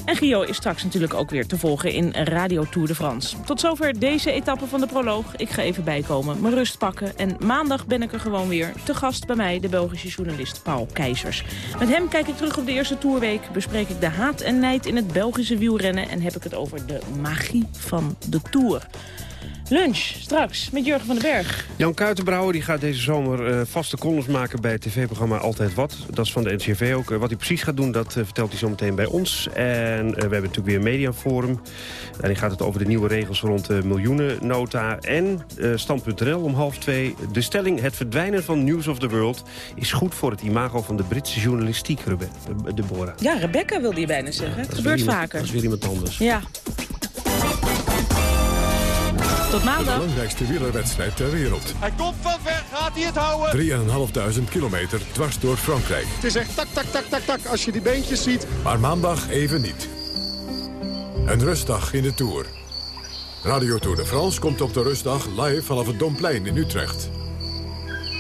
En Gio is straks natuurlijk ook weer te volgen in Radio Tour de France. Tot zover deze etappe van de proloog. Ik ga even bijkomen, mijn rust pakken. En maandag ben ik er gewoon weer te gast bij mij, de Belgische journalist Paul Keizers. Met hem kijk ik terug op de eerste Tourweek, bespreek ik de haat en nijd in het Belgische wielrennen... en heb ik het over de magie van de Tour. Lunch, straks, met Jurgen van den Berg. Jan Kuitenbrouwer die gaat deze zomer uh, vaste columns maken bij het tv-programma Altijd Wat. Dat is van de NCRV ook. Uh, wat hij precies gaat doen, dat uh, vertelt hij zo meteen bij ons. En we hebben natuurlijk weer een mediaforum. En die gaat het over de nieuwe regels rond de miljoenennota. En stand.nl om half twee. De stelling, het verdwijnen van News of the World... is goed voor het imago van de Britse journalistiek, Rebe Deborah. Ja, Rebecca wilde je bijna zeggen. Het gebeurt iemand, vaker. Dat is weer iemand anders. Ja. Tot maandag. De belangrijkste wielerwedstrijd ter wereld. Hij komt van ver, gaat hij het houden? 3.500 kilometer dwars door Frankrijk. Het is echt tak, tak, tak, tak, tak als je die beentjes ziet. Maar maandag even niet. Een rustdag in de Tour. Radio Tour de France komt op de rustdag live vanaf het Domplein in Utrecht.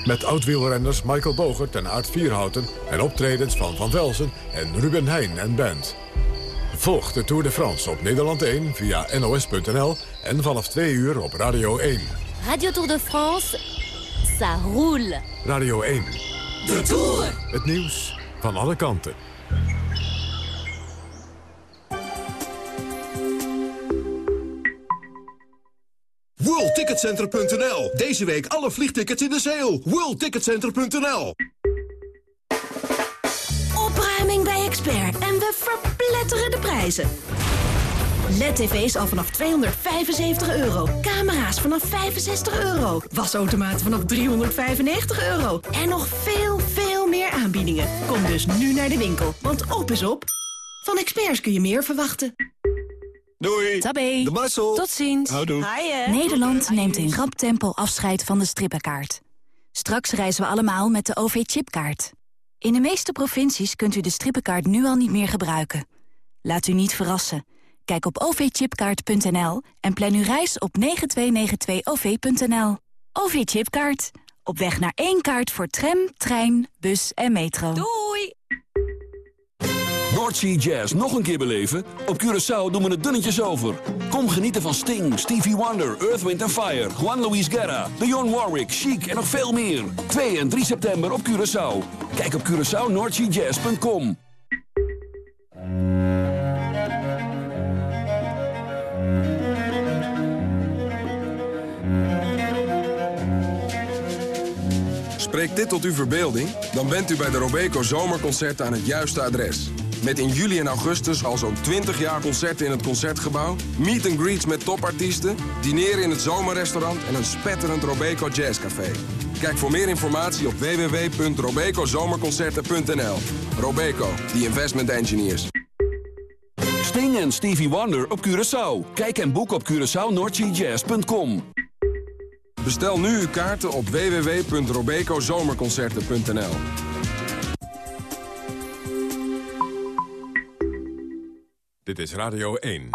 Met oud-wielrenners Michael Bogert en Aart Vierhouten... en optredens van Van Velsen en Ruben Heijn en band. Volg de Tour de France op Nederland 1 via nos.nl en vanaf 2 uur op Radio 1. Radio Tour de France, ça roule. Radio 1. De Tour. Het nieuws van alle kanten. WorldTicketCenter.nl. Deze week alle vliegtickets in de sale. WorldTicketCenter.nl. Opruiming bij Expert en we verpletteren de prijzen. LED-tv's al vanaf 275 euro. Camera's vanaf 65 euro. Wasautomaten vanaf 395 euro. En nog veel, veel meer aanbiedingen. Kom dus nu naar de winkel, want op is op. Van experts kun je meer verwachten. Doei. Tabé. De Marcel. Tot ziens. Houdoe. Nederland neemt in rap tempo afscheid van de strippenkaart. Straks reizen we allemaal met de OV-chipkaart. In de meeste provincies kunt u de strippenkaart nu al niet meer gebruiken. Laat u niet verrassen. Kijk op ovchipkaart.nl en plan uw reis op 9292-OV.nL. OV-chipkaart. Op weg naar één kaart voor tram, trein, bus en metro. Doei! Noordsea Jazz nog een keer beleven? Op Curaçao doen we het dunnetjes over. Kom genieten van Sting, Stevie Wonder, Earth, Wind Fire... Juan Luis Guerra, Dionne Warwick, Chic en nog veel meer. 2 en 3 september op Curaçao. Kijk op CuraçaoNoordseaJazz.com. Spreekt dit tot uw verbeelding? Dan bent u bij de Robeco Zomerconcerten aan het juiste adres. Met in juli en augustus al zo'n 20 jaar concerten in het Concertgebouw... meet and greets met topartiesten, dineren in het zomerrestaurant... en een spetterend Robeco Jazzcafé. Kijk voor meer informatie op www.robecozomerconcerten.nl. Robeco, the investment engineers. Sting en Stevie Wonder op Curaçao. Kijk en boek op CuraçaoNoordseaJazz.com. Bestel nu uw kaarten op www.robecozomerconcerten.nl. Dit is Radio 1.